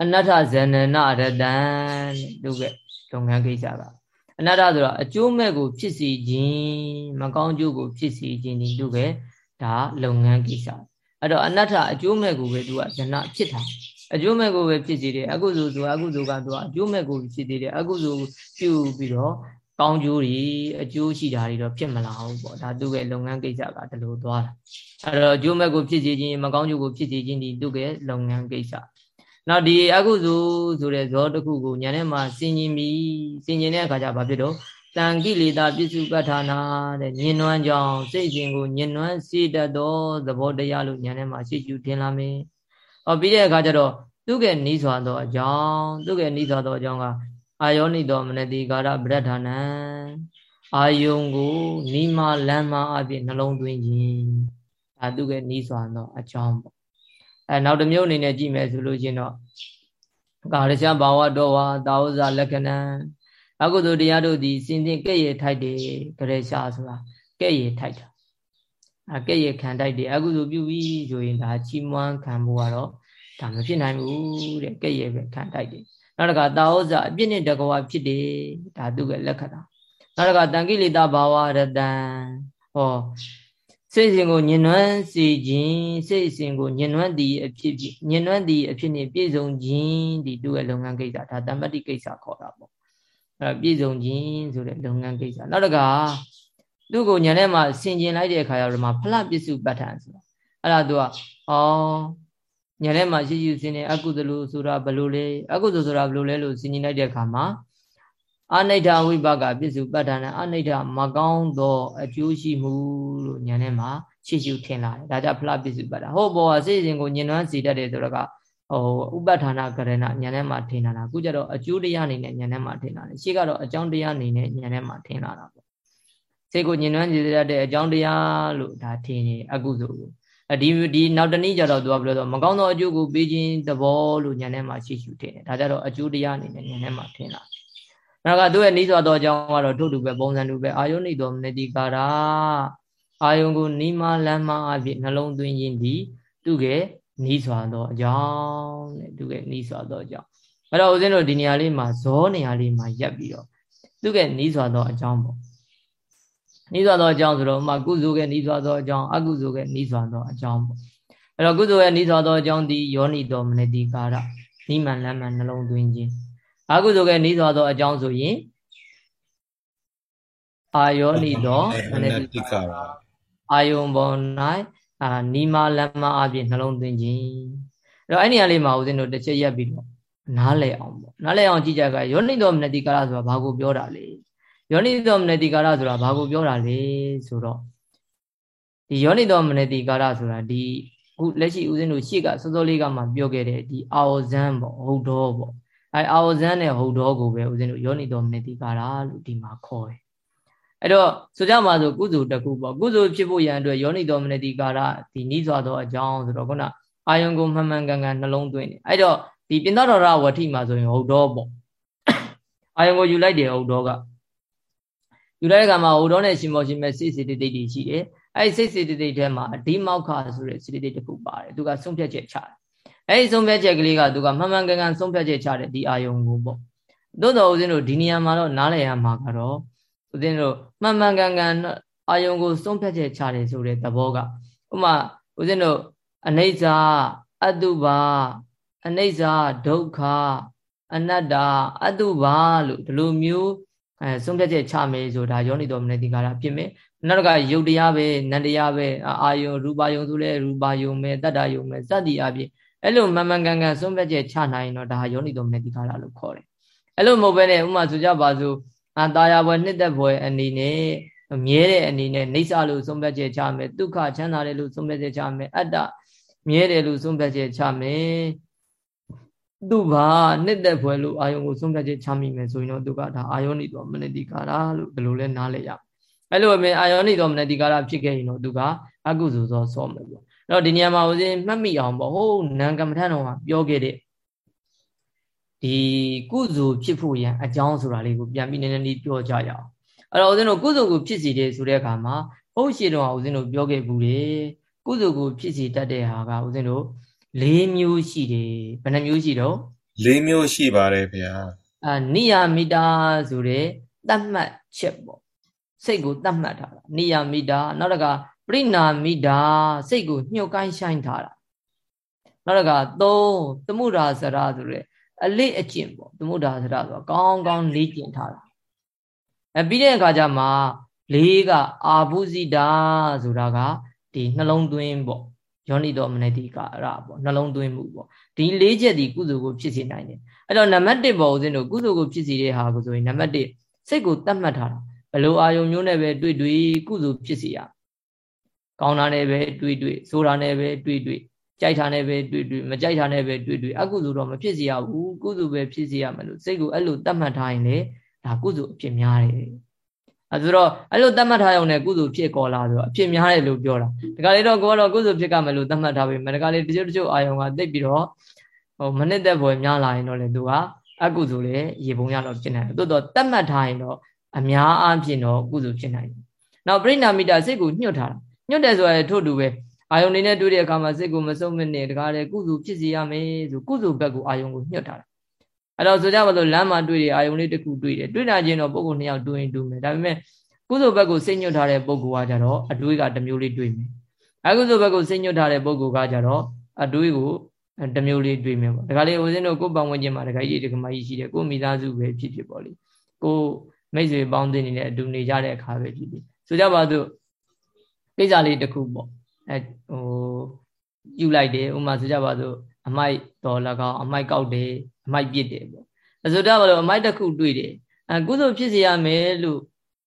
အနတ္ထဇဏနာရတံသူ့ရဲ့လုပ်ငန်းကိစ္စကအနတ္တဆိုတာအကျိုးမဲ့ကိုဖြစ်စီခြင်းမကောင်းကျိုးကိုဖြစ်စီခြင်းဒီသူ့ရဲ့ ဒါလုပ်ငန်းကိစ္စအဲ့တော့အနတ္ထအကျိုးမဲ့ကိုပဲသူကဇဏဖြစ်တာအကျိုးမဲ့ကိုပဲဖြစ်စီတယ်အကုသိုလ်ဆိုအကုသိုလ်ကသူကအကျိုးမဲ့ကိုဖြစ်သေးတယ်အကုသိုလ်ပြုပြီးတော့ကောင်းကျိုးတွေအကျိုးရှိတာတွေတော့ဖြစ်မလာဘူးပေါ့ဒါသူ့ရဲ့လုပ်ငန်းကိစ္စကဒီလိုသွားတာအဲ့တော့အကျိုးမဲ့ကိုဖြစ်စီခြင်းမကောင်းကျိုးကိုဖြစ်စီခြင်းဒီသူ့ရဲ့လုပ်ငန်းကိစ္စနောက်ဒီအကုသိုလ်ဆိုတဲ့ဇောတစ်ခုကိုညာထဲမှာစင်ကျင်ပြီးစင်ကျင်တဲ့အခါကျဘာဖြစ်တော့ တန်ကိလေသာပြစ္စုပ္ပထာနာတဲ့ညင်နွမ်းကြောင့်စိတ်စဉ်ကိုညင်နွမ်းစေတတ်သောသဘောတရားလို့ညာထဲမှာရှေ့ကျူတင်လာမယ်။ဟောပြီးတဲ့အခါကျတော့သူကနီးစွာသောအကြောင်းသူကနီးစွာသောအကြောင်းကအာယောနိတော်မနတိကာရပရဒ္ဌာနံအာယုံကိုနီးမလမ်းမအဖြစ်နှလုံးသွင်းခြင်းဒါသူကနီးစွာသောအကြောင်းပေါ့အဲနောက်တစ်မျိုးအနေနဲ့ကြည့်မယ်ဆိုလို့ချင်းတော့ကာရချဘာဝတော်ဝါတာဝဇလက္ခဏံ အကုသိုလ်တရားတို့သည်စင်တင်ကဲ့ရဲ့ထိုက်တယ်ကြရရှာဆိုတာကဲ့ရဲ့ထိုက်တာအကဲ့ရဲ့ခံထိုက်တယ်အကုသိုလ်ပြုပြီးဆိုရင်ဒါချီးမွမ်းခံဖို့ကတော့ဒါမဖြစ်နိုင်ဘူးတဲ့ကဲ့ရဲ့ပဲခံထိုက်တယ်နောက်တစ်ခါတာဝဇအပြစ်နဲ့တကွာဖြစ်တယ်ဒါသူကလက္ခဏာနောက်တစ်ခါတန်ကိလေသာဘာဝရတံဟောစိတ်စဉ်ကိုညင်နွမ်းစေခြင်းစိတ်စဉ်ကိုညင်နွမ်းသည်အဖြစ်ဖြစ်ညင်နွမ်းသည်အဖြစ်နဲ့ပြည့်စုံခြင်းဒီသူ့ရဲ့လုပ်ငန်းကိစ္စဒါတမ္ပတိကိစ္စခေါ်တာပေါ့ အဲပြည့်စုံခြင်းဆိုတဲ့လုပ်ငန်းကိစ္စနောက်တကသူ့ကိုညံထဲမှာဆင်ကျင်လိုက်တဲ့အခါကျတော့မှဖလပစ္စုပ္ပတ္ထံဆိုတာအဲ့ဒါသူကဩညံထဲမှာရှိရှိစင်နေအကုသလူဆိုတာဘယ်လိုလဲအကုသဆိုတာဘယ်လိုလဲလို့ဆင်ကျင်လိုက်တဲ့အခါမှာအနိဋ္ဌဝိပါကပစ္စုပ္ပတ္ထံအနိဋ္ဌမကောင်းသောအကျိုးရှိမှုလို့ညံထဲမှာရှိရှိထင်လာတယ်ဒါကြောင့်ဖလပစ္စုပ္ပတ္ထဟောဘောစိတ်စဉ်ကိုညင်နွမ်းစေတတ်တယ်ဆိုတော့က ဟိုဥပဋ္ဌာနာကရဏညာထဲမှာထင်လာတာအခုကျတော့အကျိုးတရားအနေနဲ့ညာထဲမှာထင်လာတယ်ရှေ့ကတော့အကြောင်းတရားအနေနဲ့ညာထဲမှာထင်လာတာပေါ့စိတ်ကိုညင်နွမ်းကြည့်ရတဲ့အကြောင်းတရားလို့ဒါထင်နေအကုသိုလ်ကိုဒီဒီနောက်တနည်းကျတော့သူကဘယ်လိုဆိုမကောင်းသောအကျိုးကိုပေးခြင်းသဘောလို့ညာထဲမှာရှိရှုထင်တယ်ဒါကြတော့အကျိုးတရားအနေနဲ့ညာထဲမှာထင်လာနောက်ကသူ့ရဲ့နီးစွာသောအကြောင်းကတော့ထို့တူပဲပုံစံတူပဲအာယုန်နေတော်မနတိကာရာအာယုန်ကိုနီးမလမ်းမအဖြစ်နှလုံးသွင်းခြင်းဒီသူ့ရဲ့ နီးစွာသောအကြောင်းတဲ့သူကနီးစွာသောအကြောင်းအဲ့တော့ဦးဇင်းတို့ဒီနေရာလေးမှာဇောနေရာလေးမှာရပ်ပြီးတော့သူကနီးစွာသောအကြောင်းပေါ့နီးစွာသောအကြောင်းဆိုတော့ဥမာကုသိုလ်ကနီးစွာသောအကြောင်းအကုသိုလ်ကနီးစွာသောအကြောင်းပေါ့အဲ့တော့ကုသိုလ်ရဲ့နီးစွာသောအကြောင်းဒီယောနိတော်မနတိကာရနိမန်လမ်းမှန်နှလုံးသွင်းခြင်းအကုသိုလ်ကနီးစွာသောအကြောင်းဆိုရင်အာယောနိတော်မနတိကာရအာယုံပေါ်၌ အာနီမာလမအပြင်နှလုံးသွင်းခြင်းအဲ့တော့အဲ့နေရာလေးမှာဦးဇင်းတို့တစ်ချက်ရက်ပြီးတော့နားလည်အောင်ပေါ့နားလည်အောင်ကြည့်ကြကယောနိတော်မနတိကာရဆိုတာဘာကိုပြောတာလဲယောနိတော်မနတိကာရဆိုတာဘာကိုပြောတာလဲဆိုတော့ဒီယောနိတော်မနတိကာရဆိုတာဒီအခုလက်ရှိဦးဇင်းတို့ရှေ့ကစောစောလေးကမှပြောခဲ့တဲ့ဒီအာဝဇန်ပေါ့ဟုတ်တော်ပေါ့အဲအာဝဇန်နဲ့ဟုတ်တော်ကိုပဲဦးဇင်းတို့ယောနိတော်မနတိကာရလို့ဒီမှာခေါ်တယ် အဲ့တော့ဆိုကြပါစို့ကုသိုလ်တစ်ခုပေါ့ကုသိုလ်ဖြစ်ဖို့ရန်အတွက်ယောနိတော်မနတိကာရဒီနိစွာသောအကြောင်းဆိုတော့ခုနအာယုံကိုမှန်မှန်ကန်ကန်နှလုံးသွင်းတယ်အဲ့တော့ဒီပိန္ဒတော်ရဝဋ္ထိမှာဆိုရင်ဟုတ်တော်ပေါ့အာယုံကိုယူလိုက်တယ်ဟုတ်တော်ကယူလိုက်တဲ့အခါမှာဟုတ်တော်နဲ့ရှင်မောရှင်မဲ့စိတ်စေတသိက်တွေရှိတယ်အဲ့ဒီစိတ်စေတသိက်ထဲမှာအဒီမောက္ခဆိုတဲ့စေတသိက်တစ်ခုပါတယ်သူကဆုံးဖြတ်ချက်ချတယ်အဲ့ဒီဆုံးဖြတ်ချက်ကလေးကသူကမှန်မှန်ကန်ကန်ဆုံးဖြတ်ချက်ချတယ်ဒီအာယုံကိုပေါ့သို့တော်ဦးဇင်းတို့ဒီနေရာမှာတော့နားလည်ရမှာကတော့ ဦးဇင်းတို့မှန်မှန်ကန်ကန်အာယုံကိုဆုံးဖြတ်ချက်ချတယ်ဆိုတဲ့သဘောကဥမာဦးဇင်းတို့အနိစ္စအတုပါအနိစ္စဒုက္ခအနတ္တအတုပါလို့ဒီလိုမျိုးအဲဆုံးဖြတ်ချက်ချမယ်ဆိုတာယောနိတော်မနတိကာရဖြစ်မယ်နောက်ကယုတ်တရားပဲနန္တရားပဲအာယုံရူပါယုံဆိုလဲရူပါယုံပဲတတ္တယုံပဲစသည်အပြင်အဲ့လိုမှန်မှန်ကန်ကန်ဆုံးဖြတ်ချက်ချနိုင်တော့ဒါယောနိတော်မနတိကာရလို့ခေါ်တယ်အဲ့လိုမဟုတ်ဘဲနဲ့ဥမာဆိုကြပါစို့ အာတာယာဘွယ်နှစ်သက်ဘွယ်အနေနဲ့မြဲတဲ့အနေနဲ့နေဆာလို့ဆုံးဖြတ်ချက်ချမယ်ဒုက္ခချမ်းသာတယ်လို့ဆုံးဖြတ်ချက်ချမယ်အတ္တမြဲတယ်လို့ဆုံးဖြတ်ချက်ချမယ်သူဘာနှစ်သက်ဖွယ်လို့အာယုံကိုဆုံးဖြတ်ချက်ချမိမယ်ဆိုရင်တော့သူကဒါအာယောနိတော်မနတိကာရလို့ဒီလိုလဲနားလဲရအဲ့လိုပဲအာယောနိတော်မနတိကာရဖြစ်ခဲ့ရင်တော့သူကအကုသိုလ်သောဆောမယ်ပေါ့အဲ့တော့ဒီနေရာမှာဦးဇင်းမှတ်မိအောင်ပေါ့ဟိုးနံကမ္မထန်တော်ကပြောခဲ့တဲ့ ဒီကုသိုလ်ဖြစ်ဖို့ရန်အကြောင်းဆိုတာလေးကိုပြန်ပြီးနည်းနည်းလေးပြောကြရအောင်အဲ့တော့ဦးဇင်းတို့ကုသိုလ်ကိုဖြစ်စီတယ်ဆိုတဲ့အခါမှာဟုတ်ရှိတော့ဦးဇင်းတို့ပြောခဲ့ဘူးတယ်ကုသိုလ်ကိုဖြစ်စီတတ်တဲ့ဟာကဦးဇင်းတို့၄မျိုးရှိတယ်ဘယ်နှမျိုးရှိတော့၄မျိုးရှိပါတယ်ဗျာအာနိယာမိတာဆိုတဲ့တတ်မှတ်ချက်ပေါ့စိတ်ကိုတတ်မှတ်ထားတာနိယာမိတာနောက်တကပရိနာမိတာစိတ်ကိုညှို့ကိုင်းဆိုင်ထားတာနောက်တကသုံးသမှုရာစရာဆိုတဲ့ အလေးအကျင့်ပေါ့သမှုရာစရာဆိုတော့ကောင်းကောင်းလေ့ကျင့်ထားတာအဲပြီးတဲ့အခါကျမှလေးကအာဘုဇိတာဆိုတာကဒီနှလုံးသွင်းပေါ့ယောနိတော်မနတိကာရပေါ့နှလုံးသွင်းမှုပေါ့ဒီလေးချက်ဒီကုသိုလ်ကိုဖြစ်စေနိုင်တယ်အဲ့တော့နံပါတ်1ပေါ့ဦးဇင်းတို့ကုသိုလ်ကိုဖြစ်စေတဲ့ဟာကိုဆိုရင်နံပါတ်1စိတ်ကိုတတ်မှတ်ထားတာဘလို့အာယုံမျိုးနဲ့ပဲတွေ့တွေ့ကုသိုလ်ဖြစ်စေရကောင်းတာနဲ့ပဲတွေ့တွေ့ဆိုတာနဲ့ပဲတွေ့တွေ့ ကြိုက်တာနဲ့ပဲတွေ့တွေ့မကြိုက်တာနဲ့ပဲတွေ့တွေ့အကုသိုလ်တော့မဖြစ်စေရဘူးကုသိုလ်ပဲဖြစ်စေရမယ်လို့စိတ်ကိုအဲ့လိုတတ်မှတ်ထားရင်လေဒါကုသိုလ်အဖြစ်များတယ်အဲဆိုတော့အဲ့လိုသတ်မှတ်ထားရုံနဲ့ကုသိုလ်ဖြစ်ကောလာဆိုတော့အဖြစ်များတယ်လို့ပြောတာဒါကြလေးတော့ကိုကတော့ကုသိုလ်ဖြစ်ကမယ်လို့သတ်မှတ်ထားပြီမဒါကြလေးတချို့တချို့အာယုံကသိပြီးတော့ဟိုမနစ်သက်ဘွယ်များလာရင်တော့လေသူကအကုသိုလ်လေရေပုံရတော့ဖြစ်နိုင်တယ်တိုးတော့သတ်မှတ်ထားရင်တော့အများအားဖြင့်တော့ကုသိုလ်ဖြစ်နိုင်တယ်နောက်ပရိနာမိတာစိတ်ကိုညှို့ထားတာညှို့တယ်ဆိုရင်ထို့တူပဲ အာယုံနေနဲ့တွေ့တဲ့အခါမှာစိတ်ကိုမစုံမနဲ့တကားလေကုသိုလ်ဖြစ်စီရမယ်ဆိုကုသိုလ်ဘက်ကိုအာယုံကိုညှို့ထားတာအဲ့တော့ဆိုကြပါလို့လမ်းမှာတွေ့တယ်အာယုံလေးတစ်ခုတွေ့တယ်တွေ့တာချင်းတော့ပုဂ္ဂိုလ်နှစ်ယောက်တွေ့ရင်တွေ့မယ်ဒါပေမဲ့ကုသိုလ်ဘက်ကိုစိတ်ညွတ်ထားတဲ့ပုဂ္ဂိုလ်ကကြတော့အတွေးကတစ်မျိုးလေးတွေ့မယ်အကုသိုလ်ဘက်ကိုစိတ်ညွတ်ထားတဲ့ပုဂ္ဂိုလ်ကကြတော့အတွေးကိုတစ်မျိုးလေးတွေ့မယ်ပေါ့ဒါကြလေးဦးဇင်းတို့ကိုယ်ပောင်ဝင်ခြင်းမှာဒကာကြီးဒကာမကြီးရှိတယ်ကိုမိသားစုပဲဖြစ်ဖြစ်ပေါ့လေကိုမိတ်ဆွေပေါင်းသင်းနေတဲ့အတူနေကြတဲ့အခါပဲဖြစ်ဖြစ်ဆိုကြပါစို့ကိစ္စလေးတစ်ခုပေါ့ အဲဟိုယူလိုက်တယ်ဥမာဆိုကြပါစို့အမိုက်တော်၎င်းအမိုက်ကောက်တယ်အမိုက်ပြစ်တယ်ပေါ့အဲဆိုတော့ဘာလို့အမိုက်တစ်ခုတွေ့တယ်အဲကုသိုလ်ဖြစ်စေရမယ်လို့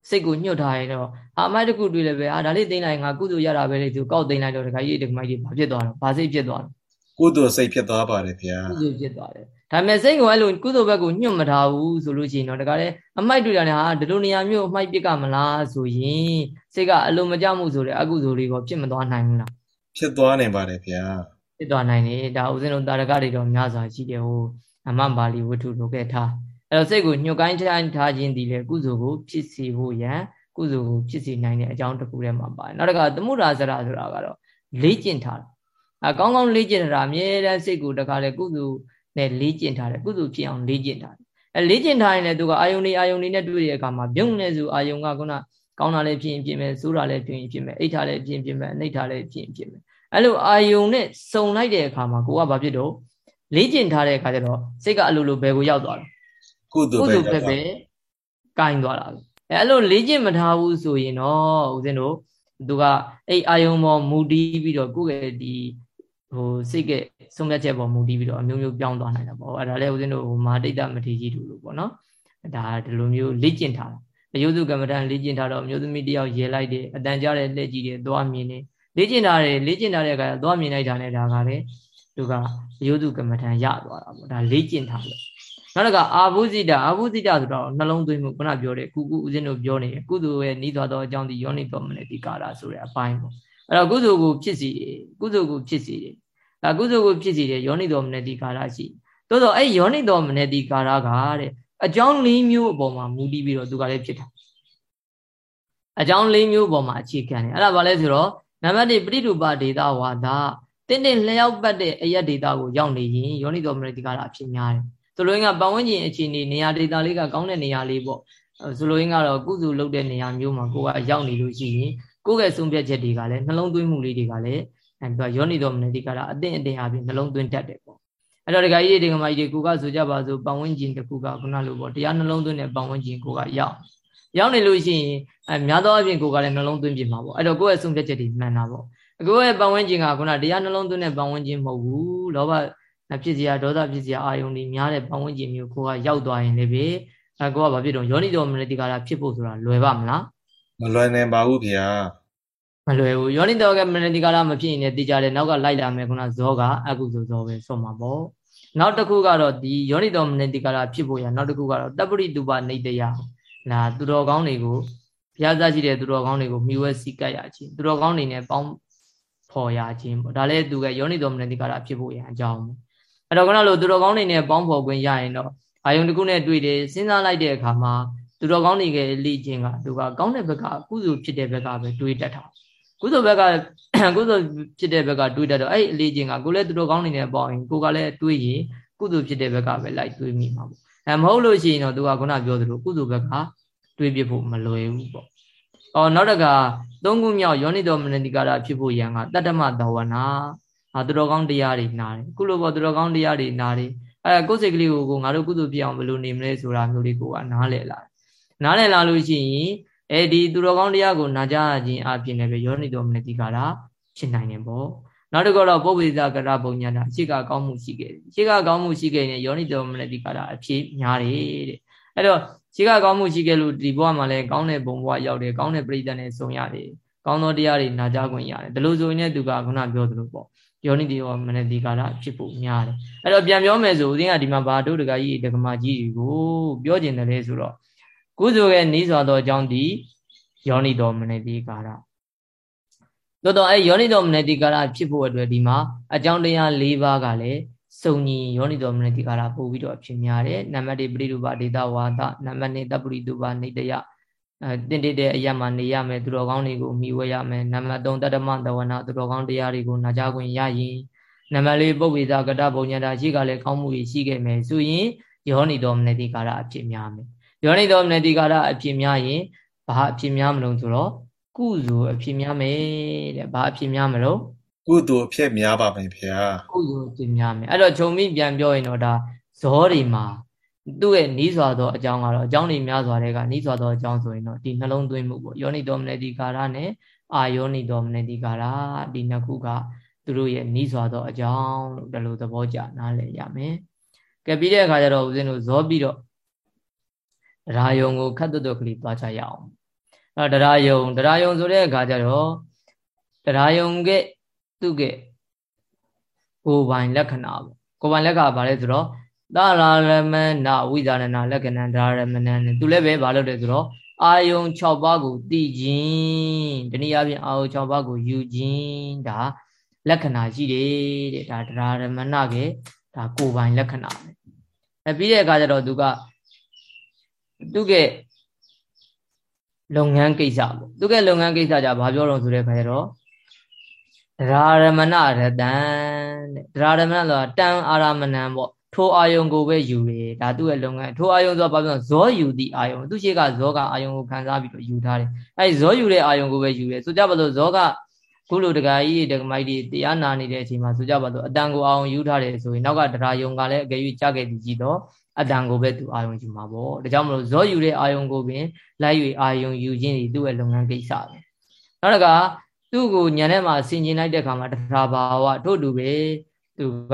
စိတ်ကိုညှို့ထားရင်တော့အာမိုက်တစ်ခုတွေ့လည်းပဲအာဒါလေးသိမ်းလိုက်ငါကုသိုလ်ရတာပဲလေသူကောက်သိမ်းလိုက်တော့တခါကြီးတခါကြီးဘာဖြစ်သွားတော့ဘာစိတ်ဖြစ်သွားတော့ကုသိုလ်စိတ်ဖြစ်သွားပါတယ်ဗျာကုသိုလ်ဖြစ်သွားတယ် ဒါပေမဲ့စိတ်ကိုအဲ့လိုကုသိုလ်ဘက်ကိုညှို့မထားဘူးဆိုလို့ရှိရင်တော့တခါလေအမိုက်တွေ့တာနဲ့ဟာဒီလိုနေရာမျိုးအမိုက်ပြစ်ကမလားဆိုရင်စိတ်ကအလိုမကျမှုဆိုတဲ့အကုသိုလ်တွေကဖြစ်မသွားနိုင်ဘူးလားဖြစ်သွားနိုင်ပါတယ်ဗျာဖြစ်သွားနိုင်တယ်ဒါဥစဉ်တို့တာရကတွေတော့များစွာရှိတယ်ဟိုအမပါဠိဝတ္ထုလိုခဲ့ထားအဲ့တော့စိတ်ကိုညှို့ကိုင်းထားခြင်းဒီလေကုသိုလ်ကိုဖြစ်စေဖို့ရန်ကုသိုလ်ကိုဖြစ်စေနိုင်တဲ့အကြောင်းတစ်ခုထဲမှာပါတယ်နောက်တစ်ခါသမုဒ္ဒါစရဆိုတာကတော့လေ့ကျင့်ထားတာအကောင်းကောင်းလေ့ကျင့်တာအမြဲတမ်းစိတ်ကိုတခါလေကုသိုလ် နဲ့လေ့ကျင့်ထားတယ်ကုသိုလ်ဖြစ်အောင်လေ့ကျင့်ထားတယ်အဲလေ့ကျင့်ထားရင်လည်းသူကအာယုန်နေအာယုန်နေနဲ့တွေ့တဲ့အခါမှာပြုံးနေစုအာယုန်ကခုနကောင်းတာလည်းဖြစ်ရင်ဖြစ်မယ်ဆိုးတာလည်းဖြစ်ရင်ဖြစ်မယ်အိတ်ထားလည်းဖြစ်ရင်ဖြစ်မယ်အနှိတ်ထားလည်းဖြစ်ရင်ဖြစ်မယ်အဲလိုအာယုန်နဲ့စုံလိုက်တဲ့အခါမှာကိုကဘာဖြစ်တော့လေ့ကျင့်ထားတဲ့အခါကျတော့စိတ်ကအလိုလိုဘယ်ကိုရောက်သွားလဲကုသိုလ်ပဲပဲကိုင်းသွားတာပဲအဲအဲ့လိုလေ့ကျင့်မထားဘူးဆိုရင်တော့ဦးဇင်းတို့သူကအဲ့အာယုံပေါ်မူတည်ပြီးတော့ကိုယ့်ရဲ့ဒီ ဟိုစိတ်ကဆုံးဖြတ်ချက်ပေါ်မူတည်ပြီးတော့အမျိုးမျိုးပြောင်းသွားနိုင်တာပေါ့အဲ့ဒါလည်းဦးဇင်းတို့ဟိုမာတိတ်တမထေကြီးတူလို့ပေါ့နော်ဒါဒီလိုမျိုးလေ့ကျင့်ထားတာအယုဒုကမ္မဋ္ဌာန်းလေ့ကျင့်ထားတော့အမျိုးသမီးတယောက်ရေလိုက်တယ်အတန်ကြားတဲ့လက်ကြီးတွေသွားမြင်တယ်လေ့ကျင့်ထားတယ်လေ့ကျင့်ထားတဲ့အခါသွားမြင်လိုက်တာနဲ့ဒါကလည်းသူကအယုဒုကမ္မဋ္ဌာန်းရသွားတာပေါ့ဒါလေ့ကျင့်ထားလို့နောက်တစ်ခါအာဘုဇိတအာဘုဇိတဆိုတော့နှလုံးသွင်းမှုခုနပြောတဲ့ကုကုဦးဇင်းတို့ပြောနေတယ်ကုသိုလ်ရဲ့ဤသွားသောအကြောင်းဒီယောနိတော်မနတိကာရဆိုတဲ့အပိုင်းပေါ့အဲ့တော့ကုသိုလ်ကိုဖြစ်စီတယ်ကုသိုလ်ကိုဖြစ်စီတယ် ဒါကုသိုလ်ကိုဖြစ်စီတယ်ယောနိတော်မနတိကာရရှိသို့တော့အဲ့ယောနိတော်မနတိကာရကတဲ့အကြောင်း၄မျိုးအပေါ်မှာမူတည်ပြီးတော့သူကလည်းဖြစ်တာအကြောင်း၄မျိုးပေါ်မှာအခြေခံတယ်အဲ့ဒါဘာလဲဆိုတော့နံပါတ်1ပရိဒုပဒေတာဝါဒတင်းတင်းလျှောက်ပတ်တဲ့အယက်ဒေတာကိုရောက်နေရင်ယောနိတော်မနတိကာရအဖြစ်များတယ်ဆိုလိုရင်းကပတ်ဝန်းကျင်အခြေအနေနေရာဒေတာလေးကကောင်းတဲ့နေရာလေးပေါ့ဆိုလိုရင်းကတော့ကုစုလုပ်တဲ့နေရာမျိုးမှာကိုကရောက်နေလို့ရှိရင်ကိုယ့်ရဲ့ဆုံးဖြတ်ချက်တွေကလည်းနှလုံးသွင်းမှုလေးတွေကလည်း အဲသူကယောနိတော်မနတိကတော့အတင်းအတင်းအပြင်နှလုံးသွင်းတတ်တယ်ပေါ့အဲ့တော့ဒကာကြီးတွေဒကာမကြီးတွေကိုကဆိုကြပါစို့ပတ်ဝန်းကျင်တစ်ခုကခုနလိုပေါ့တရားနှလုံးသွင်းတဲ့ပတ်ဝန်းကျင်ကိုကရောက်ရောက်နေလို့ရှိရင်အဲများသောအားဖြင့်ကိုကလည်းနှလုံးသွင်းပြမှာပေါ့အဲ့တော့ကိုယ့်ရဲ့ဆုံးဖြတ်ချက်တွေမှန်တာပေါ့ကိုယ့်ရဲ့ပတ်ဝန်းကျင်ကခုနတရားနှလုံးသွင်းတဲ့ပတ်ဝန်းကျင်မဟုတ်ဘူးလောဘဖြစ်စရာဒေါသဖြစ်စရာအာယုန်တွေများတဲ့ပတ်ဝန်းကျင်မျိုးကိုကရောက်သွားရင်လည်းပဲအဲကိုကဘာဖြစ်တော့ယောနိတော်မနတိကာရဖြစ်ဖို့ဆိုတာလွယ်ပါမလားမလွယ်နိုင်ပါဘူးခင်ဗျာ မလွယ်ဘူးယောနိတော်ကမနတိကာရမဖြစ်ရင်လည်းသိကြတယ်နောက်ကလိုက်လာမယ်ခုနဇောကအကုသိုလ်ဇောပဲဆုံးမှာပေါ့နောက်တစ်ခုကတော့ဒီယောနိတော်မနတိကာရဖြစ်ဖို့ရနောက်တစ်ခုကတော့တပ္ပရိတုပနေတယလာသူတော်ကောင်းတွေကိုဘုရားသားရှိတဲ့သူတော်ကောင်းတွေကိုမြှဝဲစီကပ်ရခြင်းသူတော်ကောင်းတွေနဲ့ပေါင်းဖော်ရခြင်းပေါ့ဒါလည်းသူကယောနိတော်မနတိကာရဖြစ်ဖို့ရအကြောင်းပေါ့အဲ့တော့ခုနလိုသူတော်ကောင်းတွေနဲ့ပေါင်းဖော်ခွင့်ရရင်တော့အာယုံတစ်ခုနဲ့တွေ့တယ်စဉ်းစားလိုက်တဲ့အခါမှာသူတော်ကောင်းတွေကလေ့ကျင့်ကသူကကောင်းတဲ့ဘက်ကကုသိုလ်ဖြစ်တဲ့ဘက်ကပဲတွေးတတ်တာ ကုသိုလ်ဘက်ကကုသိုလ်ဖြစ်တဲ့ဘက်ကတွေးတတ်တော့အဲ့အလေ့ကျင့်ကကိုလည်းသူတော်ကောင်းတွေနဲ့ပေါင်းရင်ကိုကလည်းတွေးရင်ကုသိုလ်ဖြစ်တဲ့ဘက်ကပဲလိုက်တွေးမိမှာပေါ့အဲမဟုတ်လို့ရှိရင်တော့သူကခုနပြောသလိုကုသိုလ်ဘက်ကတွေးပြဖို့မလွယ်ဘူးပေါ့။အော်နောက်တကသုံးခုမြောက်ယောနိတော်မနတိကာရဖြစ်ဖို့ရန်ကတတ္တမတဝနာဟာသူတော်ကောင်းတရားတွေနားတယ်။ခုလိုပေါ့သူတော်ကောင်းတရားတွေနားတယ်။အဲကိုယ်စိတ်ကလေးကိုငါတို့ကုသိုလ်ပြအောင်ဘယ်လိုနေမလဲဆိုတာမျိုးလေးကိုကနားလည်လာတယ်။နားလည်လာလို့ရှိရင် အဲဒီသူတော်ကောင်းတရားကိုနာကြားခြင်းအပြင်လည်းပဲယောနိတော်မနတိကာရဖြစ်နိုင်တယ်ပေါ့။နောက်တစ်ခုတော့ပုပ္ပိသကရပုံညာတာအရှိကကောင်းမှုရှိခဲ့တယ်။အရှိကကောင်းမှုရှိခဲ့ရင်ယောနိတော်မနတိကာရအဖြစ်များတယ်တဲ့။အဲ့တော့ရှိကကောင်းမှုရှိခဲ့လို့ဒီဘဝမှာလည်းကောင်းတဲ့ဘုံဘဝရောက်တယ်ကောင်းတဲ့ပြိတ္တနဲ့ဆုံရတယ်ကောင်းသောတရားတွေနာကြားခွင့်ရတယ်ဒါလို့ဆိုရင်လည်းသူကခုနပြောသလိုပေါ့ယောနိတိယောမနတိကာရဖြစ်ဖို့များတယ်အဲ့တော့ပြန်ပြောမယ်ဆိုဦးဇင်းကဒီမှာဘာတို့တကကြီးတက္ကမကြီးကိုပြောကျင်တယ်လေဆိုတော့ ကုသိုလ်ရဲ့နီးစွာသောအကြောင်းဒီယောနိတော်မနတိကာရတော်တော်အဲယောနိတော်မနတိကာရဖြစ်ဖို့အတွက်ဒီမှာအကြောင်းတရား၄ပါးကလည်းစုံညီယောနိတော်မနတိကာရပို့ပြီးတော့အဖြစ်များတယ်နံပါတ်1ပရိဒုပဒေတာဝါဒနံပါတ်2တပ္ပရိဒုပနေတယအဲတင်တတဲ့အရာမှာနေရမယ်သူတော်ကောင်းတွေကိုမိဝဲရမယ်နံပါတ်3တတ္တမတဝနာသူတော်ကောင်းတရားတွေကိုနာကြားခွင့်ရရင်နံပါတ်4ပုပ္ပိသကတဘုံညတာရှိကလည်းကောင်းမှုရှိခဲ့မယ်ဆိုရင်ယောနိတော်မနတိကာရအဖြစ်များမယ် ယောနိတော်မနတိကာရအဖြစ်များရင်ဘာအဖြစ်များမလို့ဆိုတော့ကုသိုလ်အဖြစ်များမယ်တဲ့ဘာအဖြစ်များမလို့ကုသိုလ်အဖြစ်များပါမယ်ဖေဟာကုသိုလ်အဖြစ်များမယ်အဲ့တော့ခြုံပြီးပြန်ပြောရင်တော့ဒါဇောတွေမှာသူ့ရဲ့နီးစွာသောအကြောင်းကတော့အကြောင်းတွေများစွာတွေကနီးစွာသောအကြောင်းဆိုရင်တော့ဒီနှလုံးသွင်းမှုပေါ့ယောနိတော်မနတိကာရနဲ့အာယောနိတော်မနတိကာရဒီနှစ်ခုကသူတို့ရဲ့နီးစွာသောအကြောင်းလို့ဒီလိုသဘောကျနားလည်ရမယ်။ကဲပြီးတဲ့အခါကျတော့ဦးဇင်းတို့ဇောပြီးတော့ ရာယုံကိုခတ်တွတ်တွတ်ကလေးသွားချရအောင်။အဲတရားယုံတရားယုံဆိုတဲ့အခါကျတော့တရားယုံကသူ့ကကိုယ်ပိုင်လက္ခဏာပေါ့ကိုယ်ပိုင်လက္ခဏာဘာလဲဆိုတော့သာရရမဏဝိဇာရဏလက္ခဏာဒါရမဏနဲ့သူလည်းပဲဘာလုပ်တယ်ဆိုတော့အာယုံ6ပါးကိုသိခြင်းတနည်းအားဖြင့်အာယုံ6ပါးကိုယူခြင်းဒါလက္ခဏာရှိတယ်တဲ့ဒါဒါရမဏကဒါကိုယ်ပိုင်လက္ခဏာပဲအဲပြီးတဲ့အခါကျတော့သူက သူကလုပ်ငန်းကိစ္စပေါ့သူကလုပ်ငန်းကိစ္စじゃဘာပြောတော့ဆိုတဲ့အခါကျတော့တရားရမဏရတံတဲ့တရားရမဏဆိုတာတံအာရမဏံပေါ့ထိုအာယုံကိုပဲယူတယ်ဒါသူ့ရဲ့လုပ်ငန်းထိုအာယုံဆိုတာဘာပြောဇောယူသည့်အာယုံသူရှိကဇောကအာယုံကိုခံစားပြီးတော့ယူထားတယ်အဲဇောယူတဲ့အာယုံကိုပဲယူတယ်ဆိုကြပါစို့ဇောကခုလိုတက္ကကြီးတက္ကမိုက်တွေတရားနာနေတဲ့အချိန်မှာဆိုကြပါစို့အတန်ကိုအာယုံယူထားတယ်ဆိုရင်နောက်ကတရားယုံကလည်းအကယ်၍ကြခဲ့သည်ကြည့်တော့ အတန်ကိုပဲသူအာယုံယူမှာပေါ့ဒါကြောင့်မလို့ဇောယူတဲ့အာယုံကိုပင်လိုက်၍အာယုံယူခြင်းဒီသူ့ရဲ့လုပ်ငန်းကိစ္စပဲနောက်တစ်ခါသူ့ကိုညံထဲမှာဆင်ကျင်လိုက်တဲ့ခါမှာတရားဘာဝထို့တူပဲသူက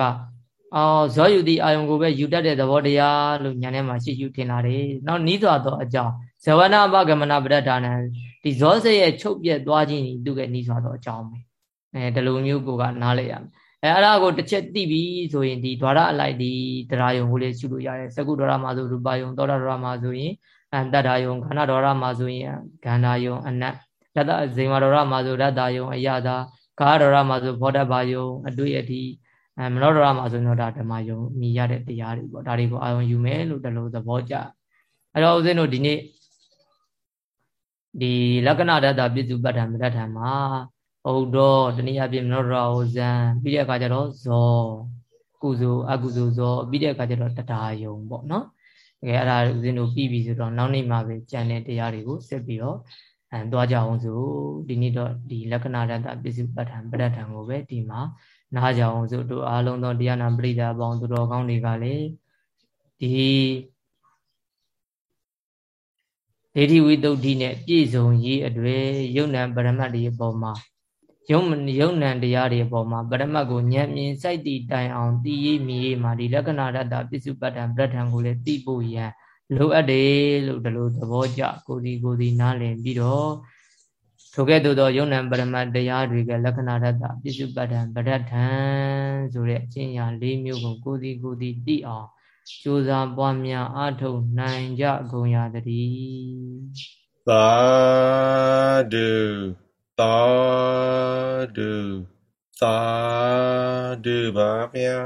အော်ဇောယူသည့်အာယုံကိုပဲယူတတ်တဲ့သဘောတရားလို့ညံထဲမှာရှိယူထင်လာတယ်။နောက်နီးစွာသောအကြောင်းဇဝနာဘဂမနာပဒဒါနံဒီဇောစိတ်ရဲ့ချုပ်ပြက်သွားခြင်းဒီသူကနီးစွာသောအကြောင်းပဲ။အဲဒီလိုမျိုးကိုကနားလည်ရမယ်။ အဲအဲ့ဒါကိုတစ်ချက်သိပြီဆိုရင်ဒီဒွါရအလိုက်ဒီတရားယုံကိုလေးရှုလို့ရတယ်။စကုဒွါရမှာဆိုရူပယုံသောတာဒွါရမှာဆိုရင်အတ္တဒာယုံခန္ဓာဒွါရမှာဆိုရင်ခန္ဓာယုံအနတ်ရတ္တဇေမဒွါရမှာဆိုရတ္တယုံအယတာကာဒွါရမှာဆိုဘောဓဘာယုံအတွေ့အထိအဲမနောဒရမှာဆိုရင်တော့ဒါဓမ္မယုံမြည်ရတဲ့တရားတွေပေါ့ဒါတွေကိုအာရုံယူမယ်လို့တလို့သဘောကျအဲ့တော့ဦးဇင်းတို့ဒီနေ့ဒီလက္ခဏာတတပြစ္စုပ္ပတ္ထမတ္ထမှာ ဟုတ်တော့တနည်းအားဖြင့်မနောဒရဟောဇံပြီးတဲ့အခါကျတော့ဇောကုစုအကုစုဇောပြီးတဲ့အခါကျတော့တရားယုံပေါ့နော်တကယ်အဲ့ဒါဦးဇင်းတို့ပြီးပြီဆိုတော့နောက်နေ့မှာပဲကြံတဲ့တရားတွေကိုဆက်ပြီးတော့အဲသွားကြအောင်ဆိုဒီနေ့တော့ဒီလက္ခဏာတတပြစ္စုပ္ပတ္ထပဋ္ဌာန်ကိုပဲဒီမှာနားကြအောင်ဆိုတို့အားလုံးသောတရားနာပရိသတ်အပေါင်းသူတော်ကောင်းတွေကလည်းဒီဒေတိဝိတုဒ္ဓိနဲ့ပြည့်စုံရေးအတွေ့ယုံ nant ပရမတ်တွေအပေါ်မှာ ယုံယုံ nant တရားတွေအပေါ်မှာပရမတ်ကိုဉာဏ်မြင်စိုက်တည်တိုင်အောင်တည်ရေးမြည်ရေးမှာဒီလက္ခဏာတတပစ္စုပ္ပတ္တံပြဋ္ဌာန်ကိုလည်းသိဖို့ရန်လိုအပ်တယ်လို့ဒီလိုသဘောကျကိုစီကိုစီနားလည်ပြီးတော့ထိုကဲ့သို့သောယုံနံပရမတ်တရားတွေကလက္ခဏာတတပစ္စုပ္ပတ္ထံပဋ္ဌထံဆိုတဲ့အချင်းရာ၄မျိုးကိုကိုယ်စီကိုယ်စီသိအောင်ကြိုးစားပွားများအားထုတ်နိုင်ကြကုန်ရသတည်းသာဓု သာဓုသာဓုပါဗျာ